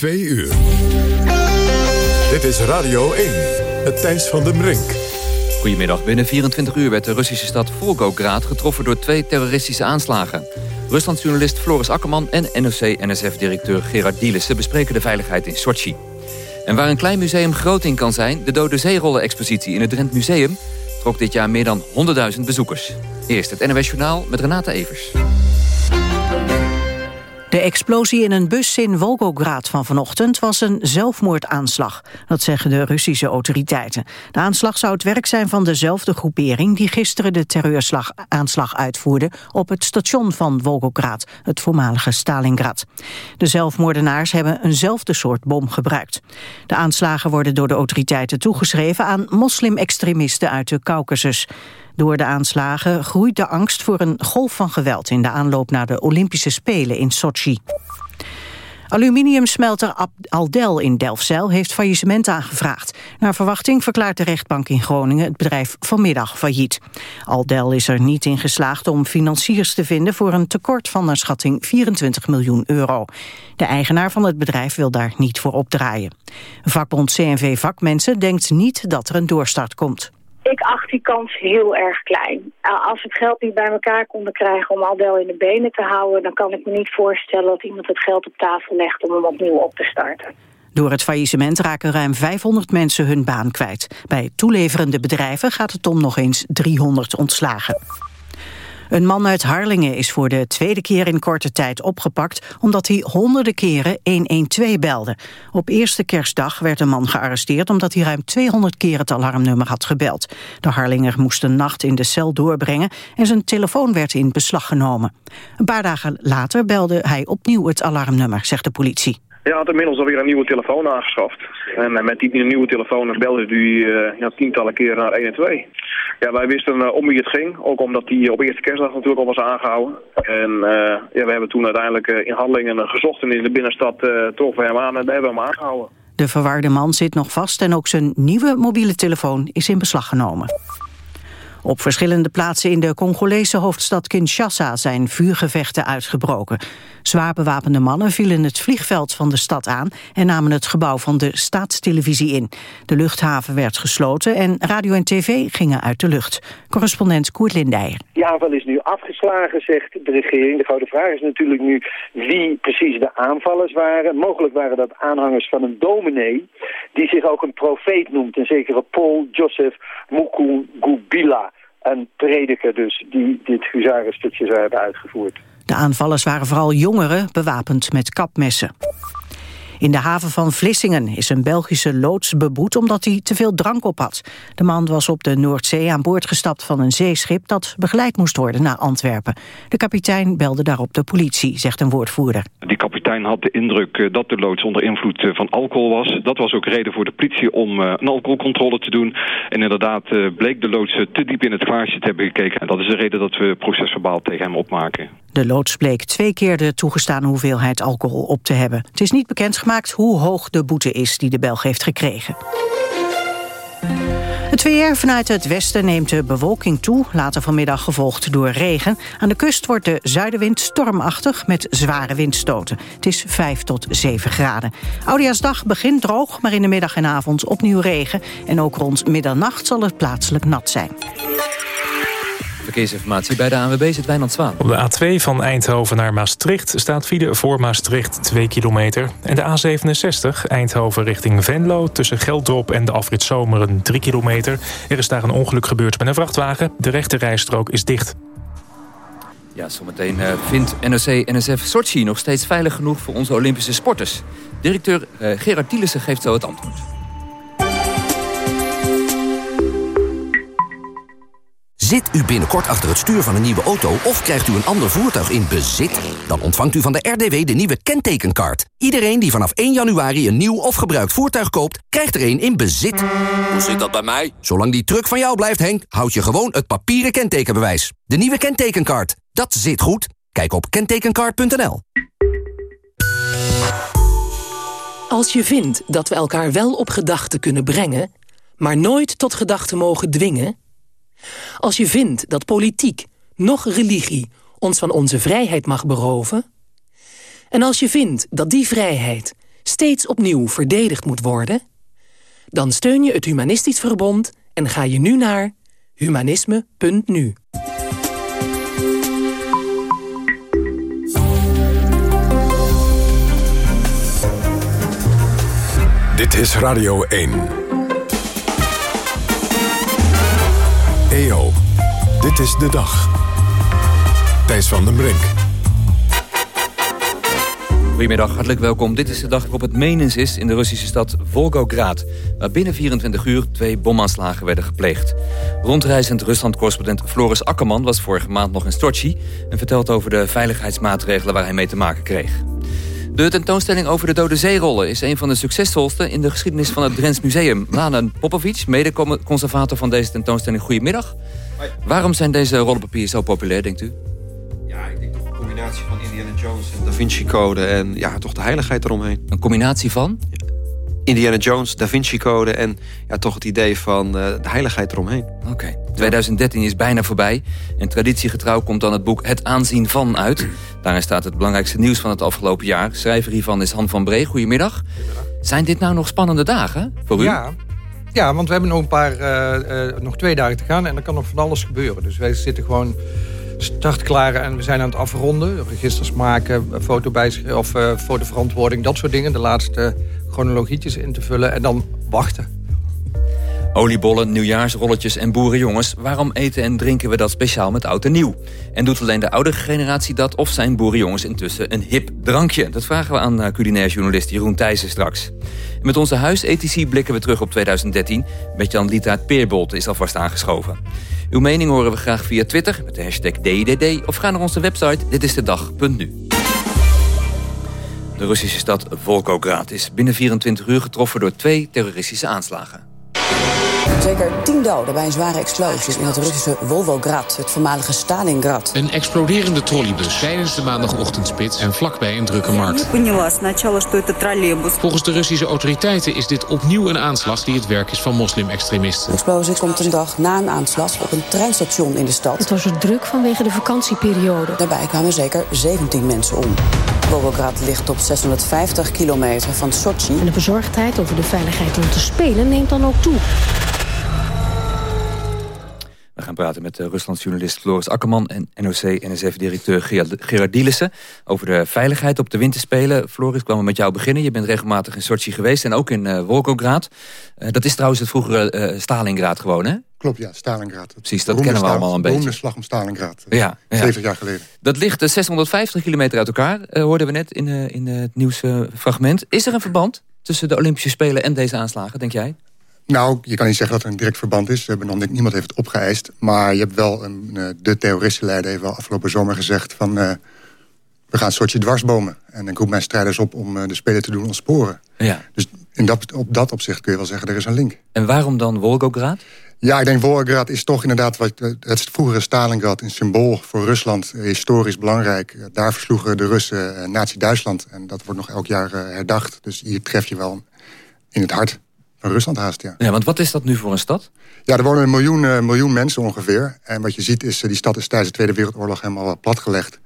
2 uur. Dit is Radio 1, het Thijs van den Brink. Goedemiddag. Binnen 24 uur werd de Russische stad Volgograd getroffen door twee terroristische aanslagen. Ruslandjournalist Floris Akkerman en NOC-NSF-directeur Gerard Dielissen bespreken de veiligheid in Sochi. En waar een klein museum groot in kan zijn, de Dode Zeerollen-expositie in het Drent Museum trok dit jaar meer dan 100.000 bezoekers. Eerst het NOS Journaal met Renate Evers. De explosie in een bus in Volgograd van vanochtend was een zelfmoordaanslag. Dat zeggen de Russische autoriteiten. De aanslag zou het werk zijn van dezelfde groepering... die gisteren de terreuraanslag uitvoerde op het station van Volgograd... het voormalige Stalingrad. De zelfmoordenaars hebben eenzelfde soort bom gebruikt. De aanslagen worden door de autoriteiten toegeschreven... aan moslim-extremisten uit de Caucasus. Door de aanslagen groeit de angst voor een golf van geweld... in de aanloop naar de Olympische Spelen in Sochi. Aluminiumsmelter Aldel in Delfzijl heeft faillissement aangevraagd. Naar verwachting verklaart de rechtbank in Groningen het bedrijf vanmiddag failliet. Aldel is er niet in geslaagd om financiers te vinden voor een tekort van naar schatting 24 miljoen euro. De eigenaar van het bedrijf wil daar niet voor opdraaien. Vakbond CNV Vakmensen denkt niet dat er een doorstart komt. Ik acht die kans heel erg klein. Als we het geld niet bij elkaar konden krijgen om Aldel in de benen te houden... dan kan ik me niet voorstellen dat iemand het geld op tafel legt om hem opnieuw op te starten. Door het faillissement raken ruim 500 mensen hun baan kwijt. Bij toeleverende bedrijven gaat het om nog eens 300 ontslagen. Een man uit Harlingen is voor de tweede keer in korte tijd opgepakt... omdat hij honderden keren 112 belde. Op eerste kerstdag werd een man gearresteerd... omdat hij ruim 200 keer het alarmnummer had gebeld. De Harlinger moest een nacht in de cel doorbrengen... en zijn telefoon werd in beslag genomen. Een paar dagen later belde hij opnieuw het alarmnummer, zegt de politie. Ja, had inmiddels alweer een nieuwe telefoon aangeschaft. En eh, met die nieuwe telefoon belde hij ja, tientallen keren naar 112. Ja, wij wisten uh, om wie het ging. Ook omdat hij op eerste kerstdag natuurlijk al was aangehouden. En ja, we hebben toen uiteindelijk in handelingen gezocht en in de binnenstad toch voor hem aan en hebben we hem aangehouden. De verwarde man zit nog vast en ook zijn nieuwe mobiele telefoon is in beslag genomen. Op verschillende plaatsen in de Congolese hoofdstad Kinshasa zijn vuurgevechten uitgebroken. Zwaar bewapende mannen vielen het vliegveld van de stad aan en namen het gebouw van de staatstelevisie in. De luchthaven werd gesloten en radio en tv gingen uit de lucht. Correspondent Koert Lindijer. Die aanval is nu afgeslagen, zegt de regering. De grote vraag is natuurlijk nu wie precies de aanvallers waren. Mogelijk waren dat aanhangers van een dominee die zich ook een profeet noemt. Een zekere Paul Joseph Mukungubila een prediker dus die dit huzarenstukje zou hebben uitgevoerd. De aanvallers waren vooral jongeren bewapend met kapmessen. In de haven van Vlissingen is een Belgische loods beboet omdat hij te veel drank op had. De man was op de Noordzee aan boord gestapt van een zeeschip dat begeleid moest worden naar Antwerpen. De kapitein belde daarop de politie, zegt een woordvoerder. Die kapitein had de indruk eh, dat de loods onder invloed eh, van alcohol was. Dat was ook reden voor de politie om eh, een alcoholcontrole te doen. En inderdaad bleek de loods te diep in het glaasje te hebben gekeken. En dat is de reden dat we procesverbaal tegen hem opmaken. De loods bleek twee keer de toegestane hoeveelheid alcohol op te hebben. Het is niet bekendgemaakt hoe hoog de boete is die de Belg heeft gekregen. Het weer vanuit het westen neemt de bewolking toe, later vanmiddag gevolgd door regen. Aan de kust wordt de zuidenwind stormachtig met zware windstoten. Het is 5 tot 7 graden. Oudejaarsdag begint droog, maar in de middag en avond opnieuw regen. En ook rond middernacht zal het plaatselijk nat zijn. Verkeersinformatie bij de ANWB zit Wijnand Zwaan. Op de A2 van Eindhoven naar Maastricht staat file voor Maastricht 2 kilometer. En de A67 Eindhoven richting Venlo tussen Geldrop en de afrit Zomeren 3 kilometer. Er is daar een ongeluk gebeurd met een vrachtwagen. De rechte rijstrook is dicht. Ja, zometeen uh, vindt NOC-NSF Sochi nog steeds veilig genoeg voor onze Olympische sporters. Directeur uh, Gerard Tielissen geeft zo het antwoord. Zit u binnenkort achter het stuur van een nieuwe auto of krijgt u een ander voertuig in bezit? Dan ontvangt u van de RDW de nieuwe kentekenkaart. Iedereen die vanaf 1 januari een nieuw of gebruikt voertuig koopt, krijgt er een in bezit. Hoe zit dat bij mij? Zolang die truck van jou blijft, Henk, houd je gewoon het papieren kentekenbewijs. De nieuwe kentekenkaart. Dat zit goed. Kijk op kentekenkaart.nl. Als je vindt dat we elkaar wel op gedachten kunnen brengen... maar nooit tot gedachten mogen dwingen als je vindt dat politiek, nog religie, ons van onze vrijheid mag beroven... en als je vindt dat die vrijheid steeds opnieuw verdedigd moet worden? Dan steun je het Humanistisch Verbond en ga je nu naar humanisme.nu. Dit is Radio 1. EO, dit is de dag. Thijs van den Brink. Goedemiddag, hartelijk welkom. Dit is de dag waarop het menens is in de Russische stad Volgograd... waar binnen 24 uur twee bomaanslagen werden gepleegd. Rondreizend Rusland-correspondent Floris Akkerman was vorige maand nog in Sochi... en vertelt over de veiligheidsmaatregelen waar hij mee te maken kreeg. De tentoonstelling over de dode zeerollen is een van de succesvolste in de geschiedenis van het Drents Museum. Lana Popovic, mede-conservator van deze tentoonstelling, goedemiddag. Waarom zijn deze rollenpapieren zo populair, denkt u? Ja, ik denk toch een combinatie van Indiana Jones en Da Vinci Code en ja, toch de heiligheid eromheen. Een combinatie van? Indiana Jones, Da Vinci Code en ja, toch het idee van uh, de heiligheid eromheen. Oké, 2013 is bijna voorbij. En traditiegetrouw komt dan het boek Het Aanzien van uit. Daarin staat het belangrijkste nieuws van het afgelopen jaar. Schrijver hiervan is Han van Bree. Goedemiddag. Goedemiddag. Zijn dit nou nog spannende dagen voor u? Ja, ja want we hebben nog een paar, uh, uh, nog twee dagen te gaan en er kan nog van alles gebeuren. Dus wij zitten gewoon startklaar en we zijn aan het afronden. Registers maken, foto of uh, fotoverantwoording, dat soort dingen. De laatste chronologietjes in te vullen en dan wachten. Oliebollen, nieuwjaarsrolletjes en boerenjongens. Waarom eten en drinken we dat speciaal met oud en nieuw? En doet alleen de oudere generatie dat of zijn boerenjongens intussen een hip drankje? Dat vragen we aan eh, culinair journalist Jeroen Thijssen straks. Met onze huisethici blikken we terug op 2013. Met-Jan Lietaert Peerbolt is alvast aangeschoven. Uw mening horen we graag via Twitter met de hashtag DDD... of ga naar onze website ditistedag.nu. De Russische stad Volgograd is binnen 24 uur getroffen door twee terroristische aanslagen. Zeker tien doden bij een zware explosie in het Russische Volgograd, het voormalige Stalingrad. Een exploderende trolleybus tijdens de maandagochtendspits en vlakbij een drukke markt. Volgens de Russische autoriteiten is dit opnieuw een aanslag die het werk is van moslim-extremisten. De explosie komt een dag na een aanslag op een treinstation in de stad. Het was er druk vanwege de vakantieperiode. Daarbij kwamen zeker 17 mensen om. Volgograd ligt op 650 kilometer van Sochi. En de bezorgdheid over de veiligheid rond de Spelen neemt dan ook toe. Gaan praten met Ruslandsjournalist Floris Akkerman... en NOC-NSF-directeur Gerard Dielissen... over de veiligheid op de winterspelen. Floris, kwamen we met jou beginnen. Je bent regelmatig in Sochi geweest en ook in uh. Uh, dat is trouwens het vroegere uh, Stalingrad gewoon, hè? Klopt, ja, Stalingrad. Precies, dat kennen we allemaal een beetje. De slag om Stalingrad, ja, ja. 70 jaar geleden. Dat ligt 650 kilometer uit elkaar, hoorden we net in, in het nieuwsfragment. Is er een verband tussen de Olympische Spelen en deze aanslagen, denk jij? Nou, je kan niet zeggen dat er een direct verband is. We hebben nog, niemand heeft het opgeëist. Maar je hebt wel, een, de terroristenleider heeft wel afgelopen zomer gezegd... van uh, we gaan een soortje dwarsbomen. En ik roep mijn strijders op om uh, de Spelen te doen ontsporen. Ja. Dus in dat, op dat opzicht kun je wel zeggen, er is een link. En waarom dan Volgograd? Ja, ik denk Volgograd is toch inderdaad... Wat, het vroegere Stalingrad, een symbool voor Rusland. Historisch belangrijk. Daar versloegen de Russen Nazi-Duitsland. En dat wordt nog elk jaar herdacht. Dus hier tref je wel in het hart van Rusland haast, ja. Ja, want wat is dat nu voor een stad? Ja, er wonen een miljoen, uh, miljoen mensen ongeveer. En wat je ziet is, uh, die stad is tijdens de Tweede Wereldoorlog helemaal platgelegd.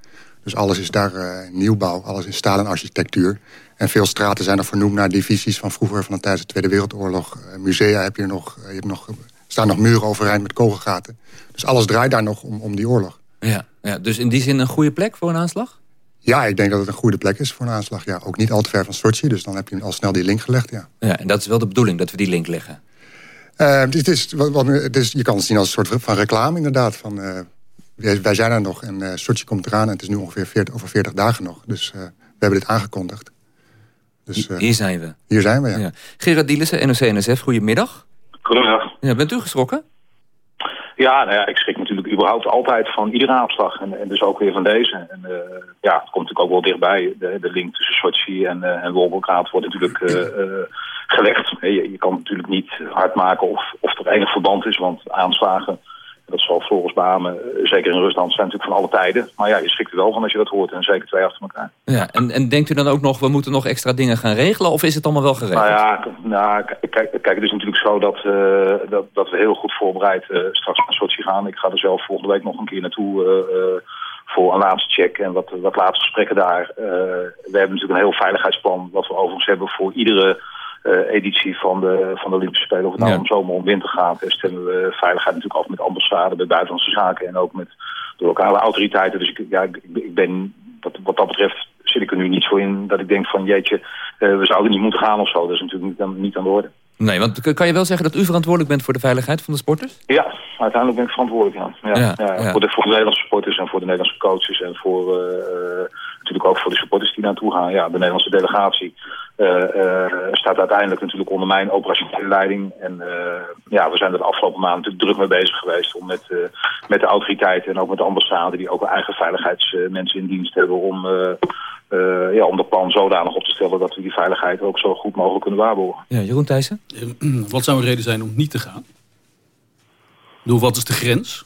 Dus alles is daar uh, nieuwbouw, alles in Stalin-architectuur. En veel straten zijn er vernoemd naar divisies van vroeger... van tijdens de Tweede Wereldoorlog. musea heb je nog, je hebt nog, staan nog muren overeind met kogelgaten. Dus alles draait daar nog om, om die oorlog. Ja, ja, dus in die zin een goede plek voor een aanslag? Ja, ik denk dat het een goede plek is voor een aanslag. Ja, ook niet al te ver van Sochi, dus dan heb je al snel die link gelegd. Ja, ja en dat is wel de bedoeling, dat we die link leggen? Uh, het is, wat, wat, het is, je kan het zien als een soort van reclame inderdaad. Van, uh, wij, wij, zijn er nog en uh, Sochi komt eraan en het is nu ongeveer 40, over 40 dagen nog. Dus we hebben dit aangekondigd. Dus, hier zijn we. Hier zijn we, ja. ja. Gerard Dielissen, NOC-NSF, goedemiddag. Goedemiddag. Ja, bent u geschrokken? Ja, nou ja, ik schrik natuurlijk überhaupt altijd van iedere aanslag. En, en dus ook weer van deze. En uh, ja, het komt natuurlijk ook wel dichtbij. De, de link tussen Sochi en, uh, en wordt natuurlijk uh, gelegd. Je, je, kan natuurlijk niet hard maken of, of er enig verband is. Want aanslagen, dat zal volgens beamen, zeker in Rusland, zijn natuurlijk van alle tijden. Maar ja, je schrikt er wel van als je dat hoort. En zeker twee achter elkaar. Ja, en, en denkt u dan ook nog, we moeten nog extra dingen gaan regelen? Of is het allemaal wel geregeld? Nou ja, nou, kijk, kijk, het is natuurlijk zo dat, uh, dat, dat we heel goed voorbereid uh, straks naar Sochi gaan. Ik ga er zelf volgende week nog een keer naartoe uh, voor een laatste check en wat, wat laatste gesprekken daar. we hebben natuurlijk een heel veiligheidsplan wat we overigens hebben voor iedere editie van de, van de Olympische Spelen. Of het nou om zomer om winter gaat, stemmen we veiligheid natuurlijk af met ambassade, bij buitenlandse zaken en ook met de lokale autoriteiten. Dus ik, ja, ik, ik ben wat, wat dat betreft zit ik er nu niet voor in dat ik denk van jeetje, we zouden niet moeten gaan of zo. Dat is natuurlijk niet aan, niet aan de orde. Nee, want kan je wel zeggen dat u verantwoordelijk bent voor de veiligheid van de sporters? Ja, uiteindelijk ben ik verantwoordelijk, ja. ja, ja, Voor, de, voor de Nederlandse sporters en voor de Nederlandse coaches en voor uh, natuurlijk ook voor de supporters die naartoe gaan. Ja, de Nederlandse delegatie uh, uh, staat uiteindelijk natuurlijk onder mijn operationele leiding. En ja, we zijn er de afgelopen maanden natuurlijk druk mee bezig geweest om met, met de autoriteiten en ook met de ambassade, die ook eigen veiligheidsmensen in dienst hebben, om uh, ja, om de plan zodanig op te stellen dat we die veiligheid ook zo goed mogelijk kunnen waarborgen. Ja, Jeroen Thijssen? Wat zou een reden zijn om niet te gaan? Doe, wat is de grens?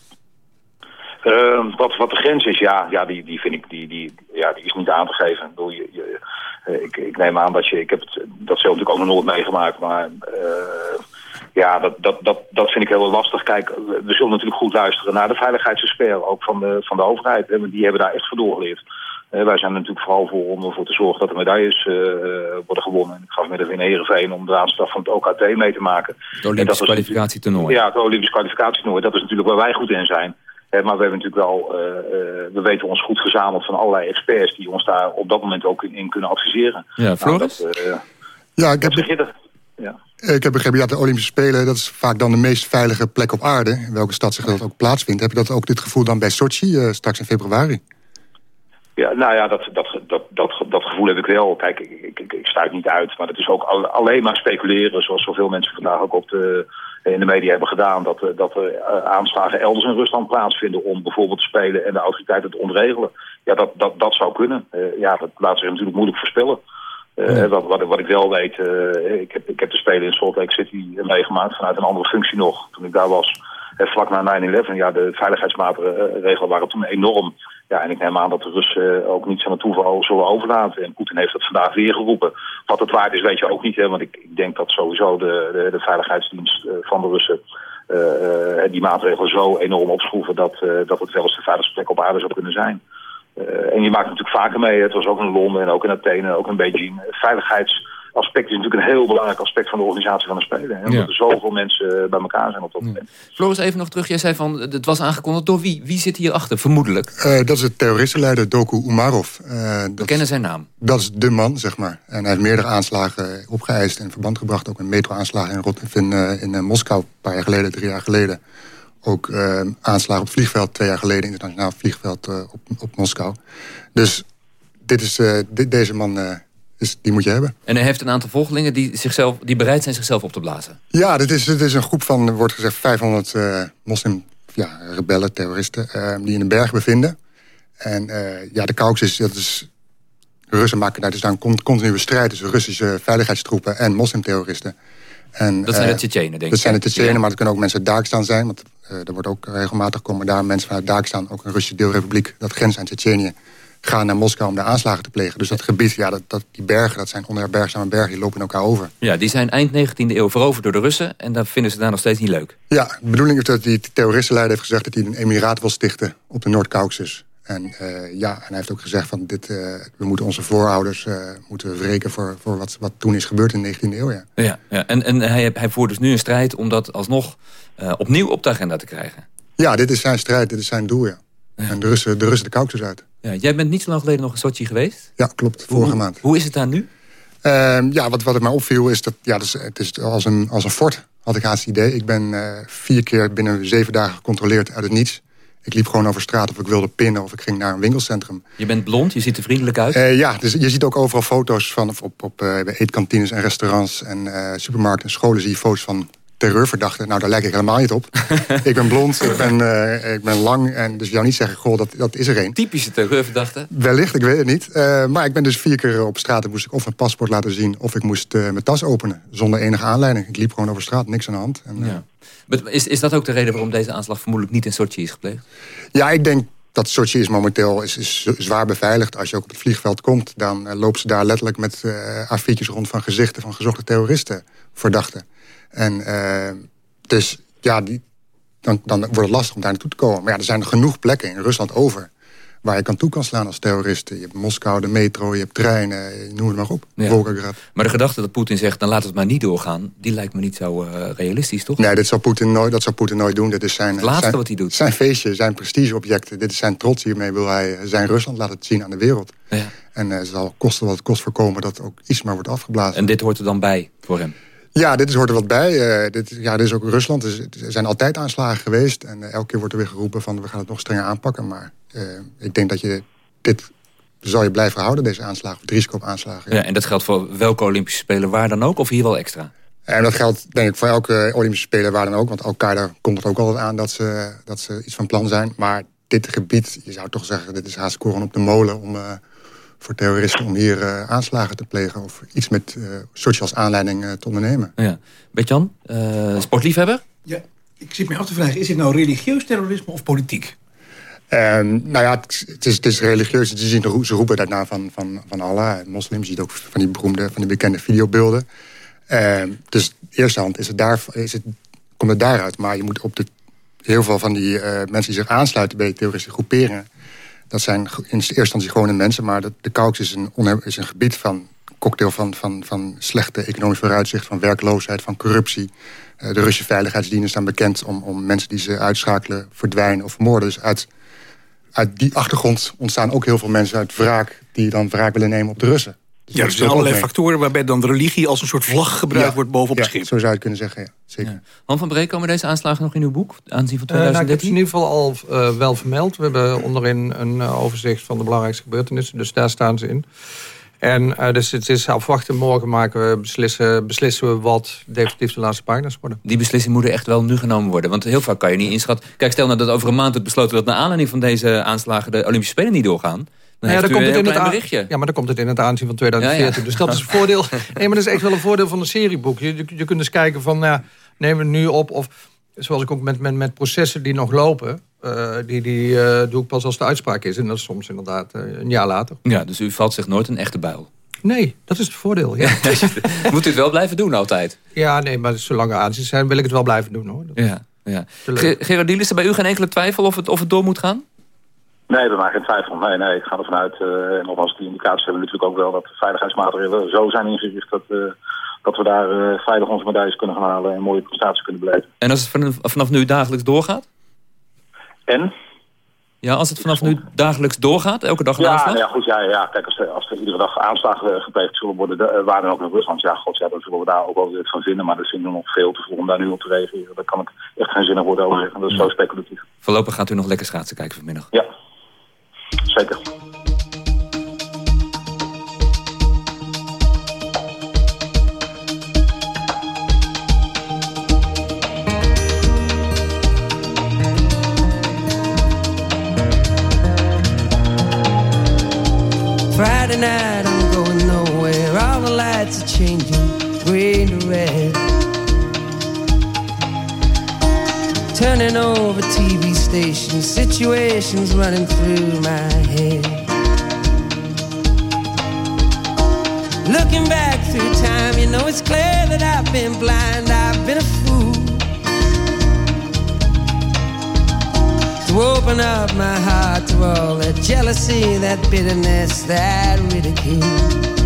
Uh, wat, wat de grens is, ja, ja die, die vind ik die, die, ja, die is niet aan te geven. Ik, bedoel, je, je, eh, ik, ik, neem aan dat je, ik heb het, dat zelf natuurlijk ook nog nooit meegemaakt, maar uh, ja, dat, dat, dat, dat vind ik heel lastig. Kijk, we zullen natuurlijk goed luisteren naar de veiligheidsexpert, ook van de, van de overheid. Hè, die hebben daar echt voor doorgeleerd. Uh, wij zijn er natuurlijk vooral voor om ervoor te zorgen dat de medailles uh, worden gewonnen. Ik gaf middag in Heerenveen om de aanslag van het OKT mee te maken. Het Olympisch kwalificatietoernooi. Ja, het Olympisch kwalificatietoernooi. Dat is natuurlijk waar wij goed in zijn. Uh, maar we hebben natuurlijk wel, we weten ons goed gezameld van allerlei experts die ons daar op dat moment ook in, kunnen adviseren. Ja, nou, Floris? Nou, ja, ik heb... Ja. Ik heb begrepen, ja, de Olympische Spelen, dat is vaak dan de meest veilige plek op aarde. In welke stad zich dat ook plaatsvindt. Heb je dat ook dit gevoel dan bij Sochi, straks in februari? Ja, nou ja, dat, dat, dat, dat, dat gevoel heb ik wel. Kijk, ik, ik, ik sluit niet uit, maar het is ook alleen maar speculeren... zoals zoveel mensen vandaag ook op de, in de media hebben gedaan... dat, dat er eh, aanslagen elders in Rusland plaatsvinden... om bijvoorbeeld te spelen en de autoriteiten te ontregelen. Ja, dat, dat, dat zou kunnen. Uh, ja, dat laat zich natuurlijk moeilijk voorspellen. Uh, wat, wat, wat, ik wel weet, uh, ik, heb, ik heb de Spelen in Salt Lake City meegemaakt... vanuit een andere functie nog, toen ik daar was... vlak na 9-11, ja, de veiligheidsmaatregelen waren toen enorm... Ja, en ik neem aan dat de Russen ook niets aan toeval zullen overlaten. En Poetin heeft dat vandaag weer geroepen. Wat het waard is, weet je ook niet. Hè, want ik, ik denk dat sowieso de, de, de veiligheidsdienst eh, van de Russen... Uh, die maatregelen zo enorm opschroeven... dat, dat het wel eens de veiligste plek op aarde zou kunnen zijn. en je maakt natuurlijk vaker mee. Het was ook in Londen en ook in Athene, ook in Beijing. Veiligheids aspect is natuurlijk een heel belangrijk aspect van de organisatie van de Spelen. En omdat er zoveel mensen eh, bij elkaar zijn op dat moment. Floris, even nog terug. Jij zei van, het was aangekondigd door wie? Wie zit hierachter, vermoedelijk? Uh, dat is de terroristenleider Doku Umarov. Uh, We kennen zijn naam. Dat is de man, zeg maar. En hij heeft meerdere aanslagen opgeëist en in verband gebracht. Ook een metro-aanslag in, in, in Moskou, een paar jaar geleden, drie jaar geleden. Ook aanslagen op het vliegveld, twee jaar geleden, internationaal vliegveld op, op Moskou. Dus dit is, deze man dus die moet je hebben. En hij heeft een aantal volgelingen die, zichzelf, die bereid zijn zichzelf op te blazen? Ja, dit is, dit is een groep van, wordt gezegd, 500 uh, moslim ja, rebellen, terroristen... Uh, die in de berg bevinden. En uh, ja, de Caucasus, dat is... Russen maken daar dus dan een continue strijd... tussen Russische veiligheidstroepen en moslimterroristen. En, dat zijn de Tsjetsjenen, denk ik. Dat zijn de Tsjetsjenen, maar dat kunnen ook mensen uit Dagestan zijn. Want er wordt ook regelmatig komen daar mensen vanuit Dagestan... ook een Russische deelrepubliek, dat grenst aan Tsjetsjenië gaan naar Moskou om de aanslagen te plegen. Dus dat gebied, ja, dat, dat, die bergen, dat zijn onherbergzame bergen, die lopen in elkaar over. Ja, die zijn eind 19e eeuw veroverd door de Russen... en dan vinden ze daar nog steeds niet leuk. Ja, de bedoeling is dat die terroristenleider heeft gezegd... dat hij een emiraat wil stichten op de Noord-Caucasus. En uh, ja, en hij heeft ook gezegd van dit, uh, we moeten onze voorouders uh, moeten wreken voor, voor wat, wat toen is gebeurd in de 19e eeuw. Ja, ja, ja. en, en hij, hij voert dus nu een strijd om dat alsnog opnieuw op de agenda te krijgen. Ja, dit is zijn strijd, dit is zijn doel, ja. En de Russen de, Russen de Caucasus uit. Ja, jij bent niet zo lang geleden nog in Sochi geweest? Ja, klopt. Vorige maand. Hoe is het daar nu? Uh, ja, wat, wat het mij opviel is dat ja, dus, het is als een, als een fort, had ik haast het idee. Ik ben uh, vier keer binnen zeven dagen gecontroleerd uit het niets. Ik liep gewoon over straat of ik wilde pinnen of ik ging naar een winkelcentrum. Je bent blond, je ziet er vriendelijk uit. Uh, ja, dus je ziet ook overal foto's van op, op, op eetkantines en restaurants en supermarkten en scholen zie je foto's van terreurverdachte. Nou, daar lijk ik helemaal niet op. ik ben blond, ik ben, uh, ik ben lang. En dus jou niet zeggen, goh, dat, dat is er een. Typische terreurverdachte? Wellicht, ik weet het niet. Uh, maar ik ben dus vier keer op straat en moest ik of een paspoort laten zien... of ik moest uh, mijn tas openen, zonder enige aanleiding. Ik liep gewoon over straat, niks aan de hand. En, ja. Is, is dat ook de reden waarom deze aanslag vermoedelijk niet in Sochi is gepleegd? Ja, ik denk dat Sochi is momenteel is, is zwaar beveiligd. Als je ook op het vliegveld komt, dan uh, lopen ze daar letterlijk met uh, A4'tjes rond van gezichten van gezochte terroristen, verdachten. En uh, dus ja, die, dan, dan wordt het lastig om daar naartoe te komen. Maar ja, er zijn genoeg plekken in Rusland over waar je kan toe kan slaan als terroristen. Je hebt Moskou, de metro, je hebt treinen, noem het maar op. Ja. Maar de gedachte dat Poetin zegt, dan laat het maar niet doorgaan... die lijkt me niet zo uh, realistisch, toch? Nee, dit zou Poetin nooit, dat zou Poetin nooit doen. Dit is zijn, het laatste zijn, wat hij doet. Zijn feestje, zijn prestigeobject. Dit is zijn trots. Hiermee wil hij zijn Rusland laten zien aan de wereld. Ja. En uh, zal kosten wat het kost voorkomen dat ook iets maar wordt afgeblazen. En dit hoort er dan bij voor hem? Ja, dit is, hoort er wat bij. Uh, dit, ja, dit is ook Rusland. Er zijn altijd aanslagen geweest. En uh, elke keer wordt er weer geroepen van we gaan het nog strenger aanpakken. Maar uh, ik denk dat je dit zal je blijven houden, deze aanslagen. Het risico op aanslagen. Ja. ja. en dat geldt voor welke Olympische Spelen waar dan ook? Of hier wel extra? En dat geldt denk ik voor elke Olympische Spelen waar dan ook. Want Al-Qaeda komt het ook altijd aan dat ze, dat ze iets van plan zijn. Maar dit gebied, je zou toch zeggen... dit is haast koren op de molen om voor terroristen om hier uh, aanslagen te plegen... of iets met uh, Sochi als aanleiding uh, te ondernemen. Ja. Betjan, sportliefhebber? Ja, ik zit me af te vragen, is dit nou religieus terrorisme of politiek? nou ja, het, is, het is religieus. Het is, ze roepen daarna van, van, van Allah. Moslims, je ziet ook van die beroemde, van die bekende videobeelden. dus eerste hand is het daar, is het, komt het daaruit. Maar je moet op de, heel veel van die mensen die zich aansluiten bij de terroristische groeperingen dat zijn in eerste instantie gewone mensen... maar de, de Caucasus is een, is een gebied van cocktail van, van, van slechte economisch vooruitzicht... van werkloosheid, van corruptie. Uh, de Russische veiligheidsdiensten staan bekend om, om mensen die ze uitschakelen... verdwijnen of vermoorden. Dus uit, uit die achtergrond ontstaan ook heel veel mensen uit wraak... die dan wraak willen nemen op de Russen. Dus ja, er zijn allerlei factoren waarbij dan de religie als een soort vlag gebruikt wordt bovenop ja, het schip. zo zou je het kunnen zeggen, ja. Zeker. Ja. Han van Bree, komen deze aanslagen nog in uw boek? Aanzien van 2013? Uh, nou, ik heb ze in ieder geval al uh, wel vermeld. We hebben onderin een uh, overzicht van de belangrijkste gebeurtenissen. Dus daar staan ze in. En uh, dus het is afwachten. Morgen maken we beslissen, beslissen we wat definitief de laatste pagina's worden. Die beslissing moet echt wel nu genomen worden. Want heel vaak kan je niet inschatten. Kijk, stel nou dat over een maand wordt besloten dat naar aanleiding van deze aanslagen de Olympische Spelen niet doorgaan. Dan ja, dan komt het in het berichtje. Ja, maar dan komt het in het aanzien van 2014. Ja, ja. Dus dat is een voordeel. Nee, maar dat is echt wel een voordeel van een serieboek. Je, je, je kunt dus kijken van, nou, nemen we nu op... of zoals ik ook met, met, met processen die nog lopen... Uh, die, die uh, doe ik pas als de uitspraak is. En dat is soms inderdaad uh, een jaar later. Ja, dus u valt zich nooit een echte buil. Nee, dat is het voordeel. Ja. Moet u het wel blijven doen altijd? Ja, nee, maar zolang er aanzien zijn wil ik het wel blijven doen. hoor. Dat ja, ja. Gerardine, is er bij u geen enkele twijfel of het, of het door moet gaan? Nee, bij mij geen twijfel. Nee, nee, ik ga ervan uit. Uh, en nogmaals, die indicaties hebben natuurlijk ook wel dat de veiligheidsmaatregelen zo zijn ingericht dat, uh, dat we daar uh, veilig onze medailles kunnen gaan halen en mooie prestaties kunnen beleven. En als het vanaf, nu dagelijks doorgaat? En? Ja, als het vanaf nu dagelijks doorgaat, elke dag een ja, aanslag? Ja, goed, ja, ja. Kijk, als er, als er iedere dag aanslagen gepleegd zullen worden, uh, waar dan ook in Rusland, ja, god, ja, dan zullen we daar ook wel iets van vinden. Maar dat vinden we nog veel te vroeg om daar nu op te reageren. Daar kan ik echt geen zinnig woord over zeggen. Dat is zo speculatief. Voorlopig gaat u nog lekker schaatsen kijken vanmiddag. Ja. Zeker. Friday night, I'm going nowhere. All the lights are changing, green to red. Turning over TV stations, situations running through my head. Looking back through time, you know it's clear that I've been blind, I've been a fool. To open up my heart to all that jealousy, that bitterness, that ridicule.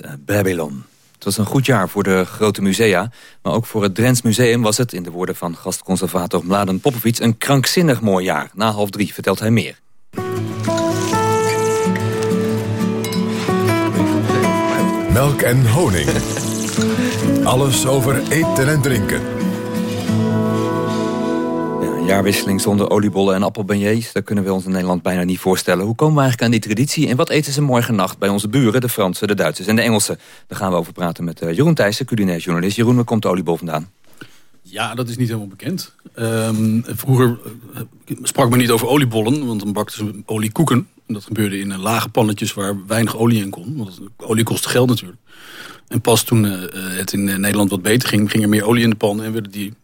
Met eh, Babylon. Het was een goed jaar voor de grote musea. Maar ook voor het Drents Museum was het, in de woorden van gastconservator Mladen Popovic... een krankzinnig mooi jaar. Na half drie vertelt hij meer. Melk en honing. Alles over eten en drinken. Jaarwisseling zonder oliebollen en appelbeignets... dat kunnen we ons in Nederland bijna niet voorstellen. Hoe komen we eigenlijk aan die traditie? En wat eten ze morgen nacht bij onze buren, de Fransen, de Duitsers en de Engelsen? Daar gaan we over praten met uh, Jeroen Thijssen, culinair journalist. Jeroen, waar komt de oliebol vandaan? Ja, dat is niet helemaal bekend. Um, vroeger uh, sprak men niet over oliebollen, want dan bakten ze oliekoeken. En dat gebeurde in uh, lage pannetjes waar weinig olie in kon. Want olie kost geld natuurlijk. En pas toen het in Nederland wat beter ging, ging er meer olie in de pan... en werden die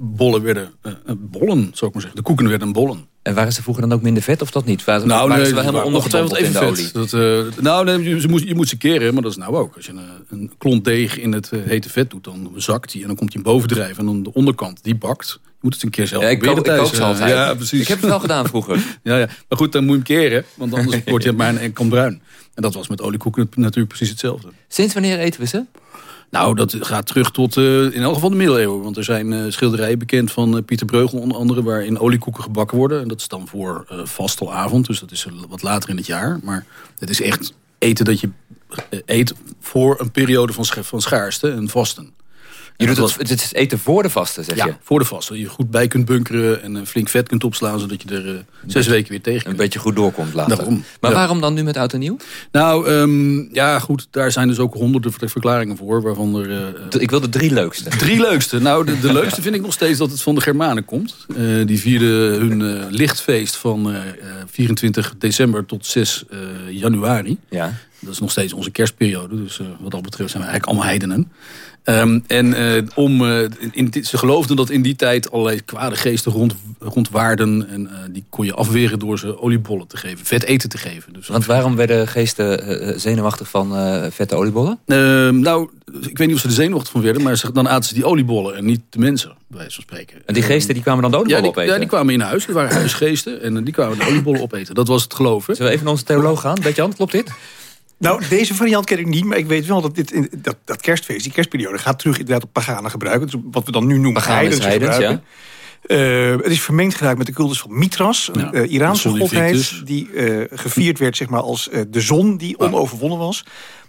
bollen werden uh, bollen, zou ik maar zeggen. De koeken werden bollen. En waren ze vroeger dan ook minder vet of dat niet? Waren, nou, waren nee, ze wel helemaal olie? Dat, uh, nou, nee, je, moet, je moet ze keren, maar dat is nou ook. Als je een, een klont deeg in het uh, hete vet doet, dan zakt hij en dan komt hij bovendrijven. En dan de onderkant, die bakt. Je moet het een keer zelf ja, ik proberen. Ik, ik altijd. Ja, precies. Ik heb het wel gedaan vroeger. ja, ja, maar goed, dan moet je hem keren, want anders wordt je maar en kan bruin. En dat was met oliekoeken natuurlijk precies hetzelfde. Sinds wanneer eten we ze? Nou, dat gaat terug tot uh, in elk geval de middeleeuwen. Want er zijn uh, schilderijen bekend van uh, Pieter Breugel onder andere... waarin oliekoeken gebakken worden. En dat is dan voor vastelavond, dus dat is wat later in het jaar. Maar het is echt eten dat je eet voor een periode van, van schaarste en vasten. Je doet het, het is eten voor de vasten, zeg ja, je? voor de vasten. Je goed bij kunt bunkeren en flink vet kunt opslaan... zodat je er uh, zes weken weer tegen kunt. Een beetje goed doorkomt later. Daarom, maar ja. waarom dan nu met oud en nieuw? Nou, um, ja goed, daar zijn dus ook honderden verklaringen voor. Waarvan er, uh, ik wil de drie leukste. Drie leukste. Nou, de, de leukste vind ik nog steeds dat het van de Germanen komt. Uh, die vierden hun lichtfeest van 24 december tot 6 januari. Ja. Dat is nog steeds onze kerstperiode. Dus wat dat betreft zijn we eigenlijk allemaal heidenen. Um, en uh, om, uh, in, ze geloofden dat in die tijd allerlei kwade geesten rond, rondwaarden. En uh, die kon je afweren door ze oliebollen te geven, vet eten te geven. Dus Want waarom werden geesten zenuwachtig van vette oliebollen? Ehm, nou, ik weet niet of ze er zenuwachtig van werden, maar ze, dan aten ze die oliebollen en niet de mensen, bij wijze van spreken. En die geesten die kwamen dan de oliebollen ja, die, opeten? Ja, die kwamen in huis. Dat waren huisgeesten en die kwamen de oliebollen opeten. Dat was het geloof. Hè? Zullen we even naar onze theoloog gaan? Beetje klopt dit? Nou, deze variant ken ik niet, maar ik weet wel dat dit in, dat, dat kerstfeest, die kerstperiode, gaat terug inderdaad op pagane gebruiken. Dus wat we dan nu noemen heidens gebruiken. Ja. Uh, het is vermengd geraakt met de cultus van Mithras, een ja, uh, Iraanse godheid die uh, gevierd werd zeg maar, als de zon die onoverwonnen was.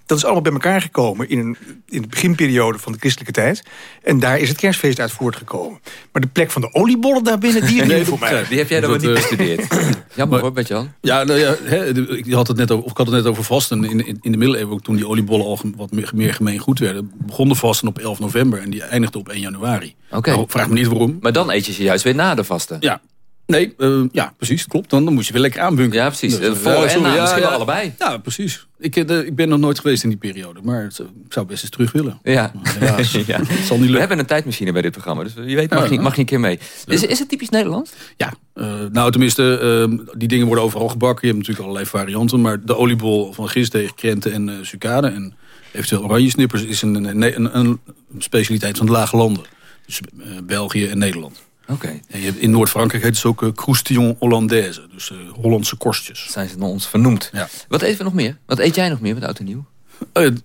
Dat is allemaal bij elkaar gekomen in, een, in de beginperiode van de christelijke tijd. En daar is het kerstfeest uit voortgekomen. Maar de plek van de oliebollen daarbinnen, die is nee, niet voor mij. Die heb jij dan niet bestudeerd. Jammer hoor, Bert-Jan. Ja, nou ja hè, ik, had het net over, of ik had het net over vasten. In, in, in de middeleeuwen, toen die oliebollen al wat meer, meer gemeen goed werden... begon de vasten op 11 november en die eindigde op 1 januari. Oké. Okay. Nou, vraag me niet waarom. Maar dan eet je ze juist weer na de vasten. Ja, Nee, uh, ja, precies, klopt. Dan, dan moet je weer lekker aanbunkeren. Ja, precies. Dus, Voor en na, ja, ja, allebei. Ja, precies. Ik, de, ik ben nog nooit geweest in die periode, maar het, ik zou best eens terug willen. Ja. Helaas, ja. Het zal niet We hebben een tijdmachine bij dit programma, dus je weet, mag, je, mag je een keer mee. Is, is het typisch Nederlands? Ja, uh, nou tenminste, uh, die dingen worden overal gebakken. Je hebt natuurlijk allerlei varianten, maar de oliebol van gistdeeg, krenten en uh, sucade en eventueel oranje snippers is een, een, een, een specialiteit van de lage landen. Dus België en Nederland. Oké. Okay. In Noord-Frankrijk heet het ook uh, croustillon hollandaise. Dus uh, Hollandse korstjes. Zijn ze naar ons vernoemd. Ja. Wat eten we nog meer? Wat eet jij nog meer met oud en nieuw?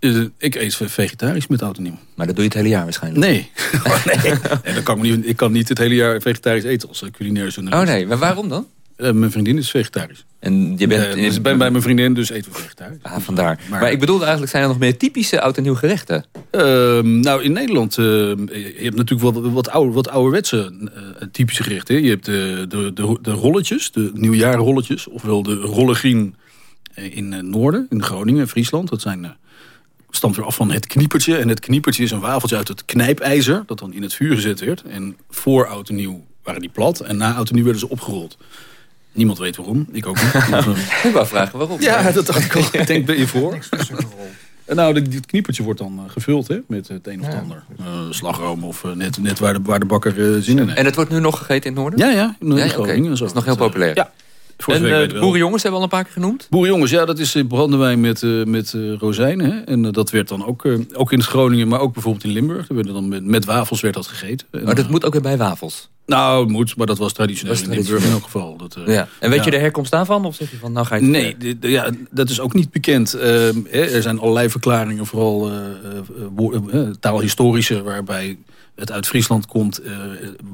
Uh, ik eet vegetarisch met oud en nieuw. Maar dat doe je het hele jaar waarschijnlijk? Nee. oh, nee. nee dat kan ik, niet, ik kan niet het hele jaar vegetarisch eten als culinair journalist. Oh nee, maar waarom dan? Mijn vriendin is vegetarisch. En je bent... dus ik ben bij mijn vriendin, dus eten we vegetarisch. Ah, vandaar. Maar, maar ik bedoelde eigenlijk, zijn er nog meer typische oud en nieuw gerechten? Uh, nou, in Nederland, uh, je hebt natuurlijk wat, wat, ouder, wat ouderwetse uh, typische gerechten. Je hebt de, de, de, de rolletjes, de nieuwjarenrolletjes. Ofwel de rollegrien in het noorden, in Groningen, Friesland. Dat zijn, stamt weer af van het kniepertje. En het kniepertje is een wafeltje uit het knijpijzer. Dat dan in het vuur gezet werd. En voor oud en nieuw waren die plat. En na oud en nieuw werden ze opgerold. Niemand weet waarom. Ik ook niet. ik wou vragen waarom. Ja, dat dacht ik al. Ik denk, ben je voor? Nou, dit kniepertje wordt dan uh, gevuld hè, met het een of het ja. ander. Uh, slagroom of uh, net, net waar, de, waar de bakker zin in heeft. En het wordt nu nog gegeten in het noorden? Ja, ja. In ja. Okay. Dat is nog heel populair. Ja. En de wel. boerenjongens hebben we al een paar keer genoemd. Boerenjongens, ja, dat is brandewijn met, eh, met eh, rozijnen. Hè? En dat werd dan ook, ook in het Groningen, maar ook bijvoorbeeld in Limburg. Er werden dan met, met wafels werd dat gegeten. En, Maar dat moet ook weer bij wafels. Nou, het moet, maar dat was traditioneel Dat in Limburg in elk geval. Dat, eh, Ja. En weet ja. je de herkomst daarvan? Of zeg je van, nou ga je... het Nee, ver? de- de- ja, dat is ook niet bekend. Ehm, hè, er zijn allerlei verklaringen, vooral eh, eh, eh, taalhistorische... waarbij het uit Friesland komt, eh,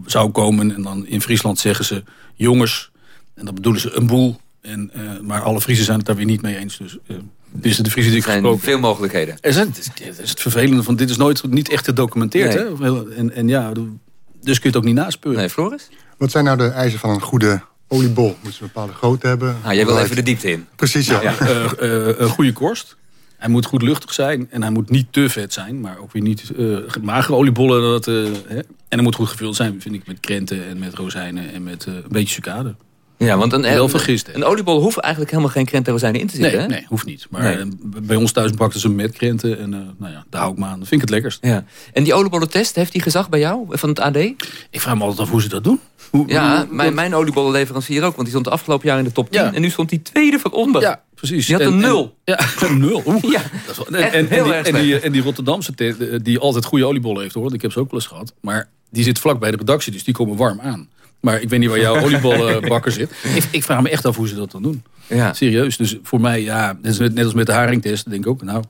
zou komen. En dan in Friesland zeggen ze jongens. En dan bedoelen ze een boel. En, eh, maar alle Friesen zijn het daar weer niet mee eens. Dus uh, dit is de Friesen die ik Er zijn gesproken veel mogelijkheden. er zijn, het, is, het is het vervelende van dit is nooit niet echt gedocumenteerd. Nee. Hè? En, en ja, dus kun je het ook niet naspeuren. Nee, Floris? Wat zijn nou de eisen van een goede oliebol? Moet ze een bepaalde grootte hebben? Ah, jij wil even de diepte in. Precies, ja. Ja, eh, eh, een goede korst. Hij moet goed luchtig zijn en hij moet niet te vet zijn, maar ook weer niet eh, magere oliebollen. Dat, eh, hè. En hij moet goed gevuld zijn, vind ik, met krenten en met rozijnen en met eh, een beetje sucade. Ja, want een, Wel een, vergist, hè? een oliebol hoeft eigenlijk helemaal geen krenten en rozijnen in te zitten. Nee, hè? nee, hoeft niet. Maar Nee. eh, bij ons thuis bakten ze met krenten en eh, nou ja, daar hou ik me aan. Dat vind ik het lekkerst. Ja. En die oliebollentest, heeft die gezag bij jou van het AD? Ik vraag me altijd af hoe ze dat doen. Hoe, Ja, hoe- mijn, mijn oliebollenleverancier ook. Want die stond de afgelopen jaar in de top 10. Ja. En nu stond die tweede van onder. Ja, precies. Die had En- een en- nul. ja, een nul. Oeh. Ja, wel- en, die, en, die, en die Rotterdamse eh, die altijd goede oliebollen heeft hoor. Ik heb ze ook wel eens gehad. Maar die zit vlak bij de redactie, dus die komen warm aan. Maar ik weet niet waar jouw oliebollenbakker zit. Ik, ik vraag me echt af hoe ze dat dan doen. Ja. Serieus. Dus voor mij, ja, net als met, net als met de haringtest, denk ik ook, nou,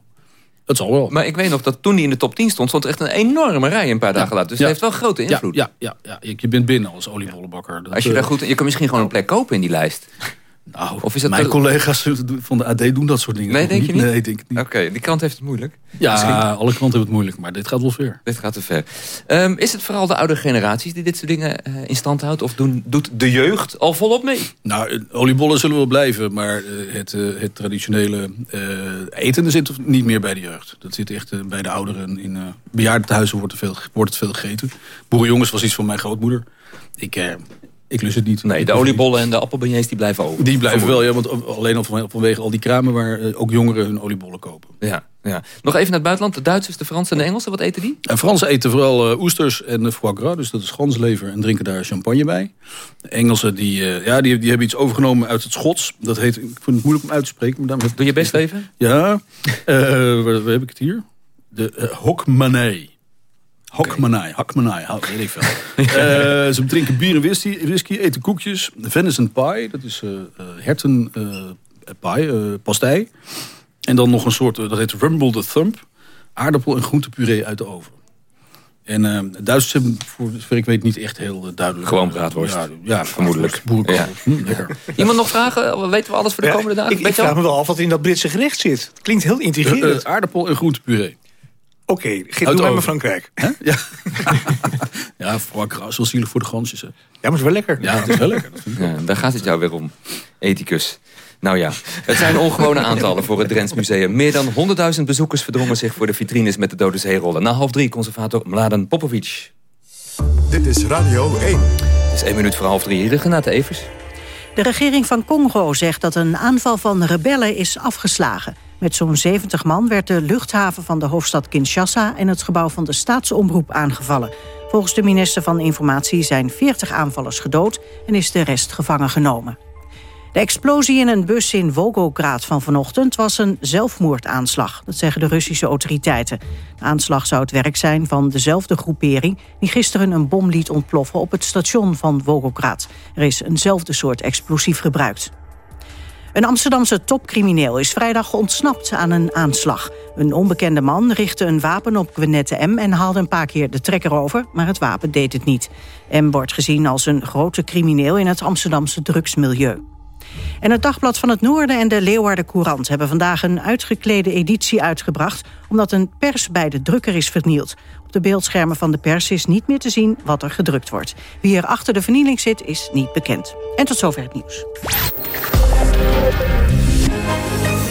het zal wel. Maar ik weet nog dat toen die in de top 10 stond... stond er echt een enorme rij een paar dagen later. Dus Ja. dat heeft wel grote invloed. Ja, ja, ja, ja, je bent binnen als oliebollenbakker. Dat, Als je eh, daar goed... Je kan misschien gewoon een plek kopen in die lijst. Nou, Of is dat mijn te- collega's van de AD doen dat soort dingen. Nee, denk je niet? Nee, denk ik niet. Oké, die krant heeft het moeilijk. Ja, Misschien. alle klanten hebben het moeilijk, maar dit gaat wel ver. Dit gaat te ver. Ehm, is het vooral de oude generaties die dit soort dingen eh, in stand houdt? Of doen, doet de jeugd al volop mee? Nou, eh, oliebollen zullen wel blijven, maar eh, het, het traditionele eten zit niet meer bij de jeugd. Dat zit echt bij de ouderen. In bejaardentehuizen wordt, er veel, wordt het veel gegeten. Boerenjongens was iets van mijn grootmoeder. Ik, ik lust het niet. Nee, de oliebollen en de appelbeignets die blijven over. Die blijven wel, ja, want alleen al van- vanwege al die kramen waar eh, ook jongeren hun oliebollen kopen. Ja, ja. Nog even naar het buitenland. De Duitsers, de Fransen en de Engelsen, wat eten die? En Fransen eten vooral eh, oesters en eh, foie gras, dus dat is ganslever, en drinken daar champagne bij. De Engelsen die, ja, die, die hebben iets overgenomen uit het Schots. Dat heet, ik vind het moeilijk om uit te spreken. Maar daarom Doe je best even? Ja, waar, waar heb ik het hier? De uh. Hokmanay, hou- weet ik veel. Eh, ze drinken bier en whisky, whisky, eten koekjes. Venison pie, dat is eh eh, herten eh, pie, eh, pastei. En dan nog een soort, dat heet Rumble the Thump. Aardappel en groentepuree uit de oven. En eh Duitsers hebben, voor zover ik weet, niet echt heel duidelijk... Gewoon braadworst. Ja, ja Vermoedelijk. Boerenkool. Ja. Hm, lekker. Iemand nog vragen? Weten we alles voor de Ja, komende dagen? ik, ik vraag me wel af wat in dat Britse gerecht zit. Het klinkt heel intrigerend. aardappel en groentepuree. Oké, okay, Uit doe maar Frankrijk. Hè? Ja. ja, gras, wel zielig voor de gansjes. Hè. Ja, maar het is wel lekker. Ja, het is wel lekker. Ja, daar gaat het jou weer om. Ethicus. Nou ja, het zijn ongewone aantallen voor het Drents Museum. Meer dan 100.000 bezoekers verdrongen zich voor de vitrines met de Dode Zeerollen. Na half drie, conservator Mladen Popovic. Dit is Radio 1. Het is één minuut voor half drie. Hier, Renate Evers. De regering van Congo zegt dat een aanval van rebellen is afgeslagen. Met zo'n 70 man werd de luchthaven van de hoofdstad Kinshasa... en het gebouw van de staatsomroep aangevallen. Volgens de minister van Informatie zijn 40 aanvallers gedood... en is de rest gevangen genomen. De explosie in een bus in Volgograd van vanochtend was een zelfmoordaanslag. Dat zeggen de Russische autoriteiten. De aanslag zou het werk zijn van dezelfde groepering... die gisteren een bom liet ontploffen op het station van Volgograd. Er is eenzelfde soort explosief gebruikt. Een Amsterdamse topcrimineel is vrijdag ontsnapt aan een aanslag. Een onbekende man richtte een wapen op Gwenette M... en haalde een paar keer de trekker over, maar het wapen deed het niet. M wordt gezien als een grote crimineel in het Amsterdamse drugsmilieu. En het Dagblad van het Noorden en de Leeuwarden Courant... hebben vandaag een uitgeklede editie uitgebracht... omdat een pers bij de drukker is vernield. Op de beeldschermen van de pers is niet meer te zien wat er gedrukt wordt. Wie er achter de vernieling zit, is niet bekend. En tot zover het nieuws.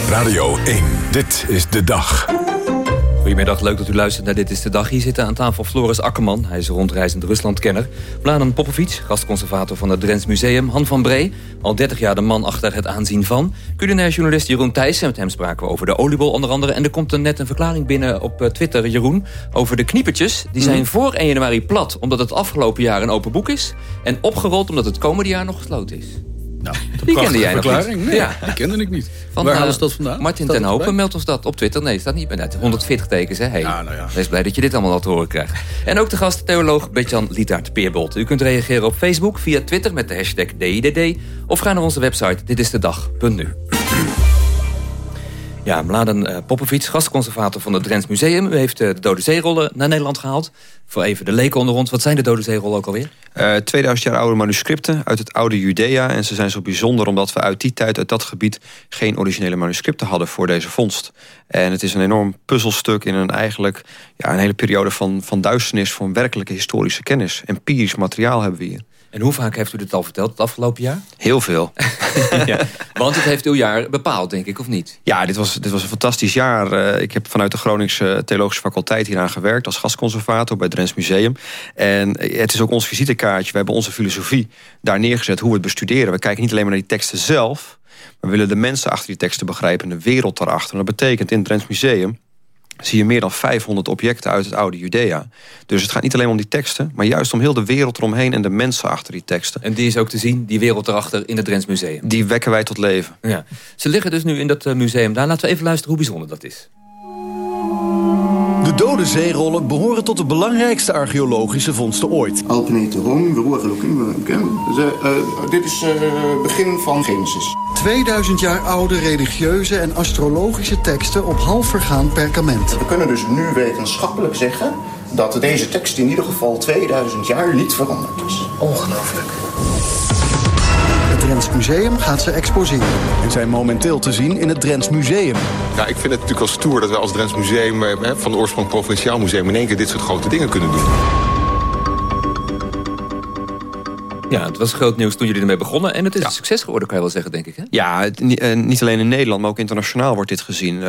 Radio 1. Dit is de dag. Goedemiddag, leuk dat u luistert naar Dit is de Dag. Hier zitten aan tafel Floris Akkerman, hij is rondreizend Ruslandkenner. Mladen Popovic, gastconservator van het Drents Museum. Han van Bree, al 30 jaar de man achter het aanzien van. Culinair journalist Jeroen Thijssen, met hem spraken we over de oliebol onder andere. En er komt er net een verklaring binnen op eh, Twitter, Jeroen, over de kniepertjes. Die zijn voor 1 januari plat, omdat het afgelopen jaar een open boek is. En opgerold omdat het komende jaar nog gesloten is. Nou, Die kende jij nog verklaring. niet. Nee, Ja. die kende ik niet. Van, Waar eh, halen ze dat vandaan? Martin Staat ten Hopen meldt ons dat op Twitter. Nee, staat niet bij net. 140 tekens, hè? Hey. Ja, nou ja. Wees blij dat je dit allemaal al te horen krijgt. En ook de gast, theoloog Betjan Lietaert Peerbolt. U kunt reageren op Facebook, via Twitter met de hashtag DIDD... of ga naar onze website ditistedag.nu. Ja, Mladen uh, Popovic, gastconservator van het Drents Museum. U heeft uh, de Dode Zeerollen naar Nederland gehaald. Voor even de leken onder ons. Wat zijn de Dode Zeerollen ook alweer? Uh, 2000 jaar oude manuscripten uit het oude Judea. En ze zijn zo bijzonder omdat we uit die tijd, uit dat gebied... geen originele manuscripten hadden voor deze vondst. En het is een enorm puzzelstuk in een eigenlijk... Ja, een hele periode van, van duisternis voor een werkelijke historische kennis. Empirisch materiaal hebben we hier. En hoe vaak heeft u dit al verteld het afgelopen jaar? Heel veel. ja, want het heeft uw jaar bepaald, denk ik, of niet? Ja, dit was, dit was een fantastisch jaar. Uh, ik heb vanuit de Groningse Theologische Faculteit hieraan gewerkt... als gastconservator bij het Drents Museum. En het is ook ons visitekaartje. We hebben onze filosofie daar neergezet, hoe we het bestuderen. We kijken niet alleen maar naar die teksten zelf... maar we willen de mensen achter die teksten begrijpen... en de wereld daarachter. En dat betekent in het Drents Museum zie je meer dan 500 objecten uit het oude Judea. Dus het gaat niet alleen om die teksten... maar juist om heel de wereld eromheen en de mensen achter die teksten. En die is ook te zien, die wereld erachter, in het Drents Museum. Die wekken wij tot leven. Ja. Ze liggen dus nu in dat museum daar. Laten we even luisteren hoe bijzonder dat is. De dode zeerollen behoren tot de belangrijkste archeologische vondsten ooit. Alpeneten Rome, we horen ook in uh, Dit is het uh, begin van Genesis. 2000 jaar oude religieuze en astrologische teksten op half vergaan perkament. We kunnen dus nu wetenschappelijk zeggen dat deze tekst in ieder geval 2000 jaar niet veranderd is. Ongelooflijk. Het Drents Museum gaat ze exposeren. En zijn momenteel te zien in het Drents Museum. Ja, ik vind het natuurlijk wel stoer dat we als Drents Museum... van de oorsprong provinciaal museum... in één keer dit soort grote dingen kunnen doen. Ja, het was groot nieuws toen jullie ermee begonnen. En het is ja. een succes geworden, kan je wel zeggen, denk ik. Hè? Ja, het, niet alleen in Nederland, maar ook internationaal wordt dit gezien.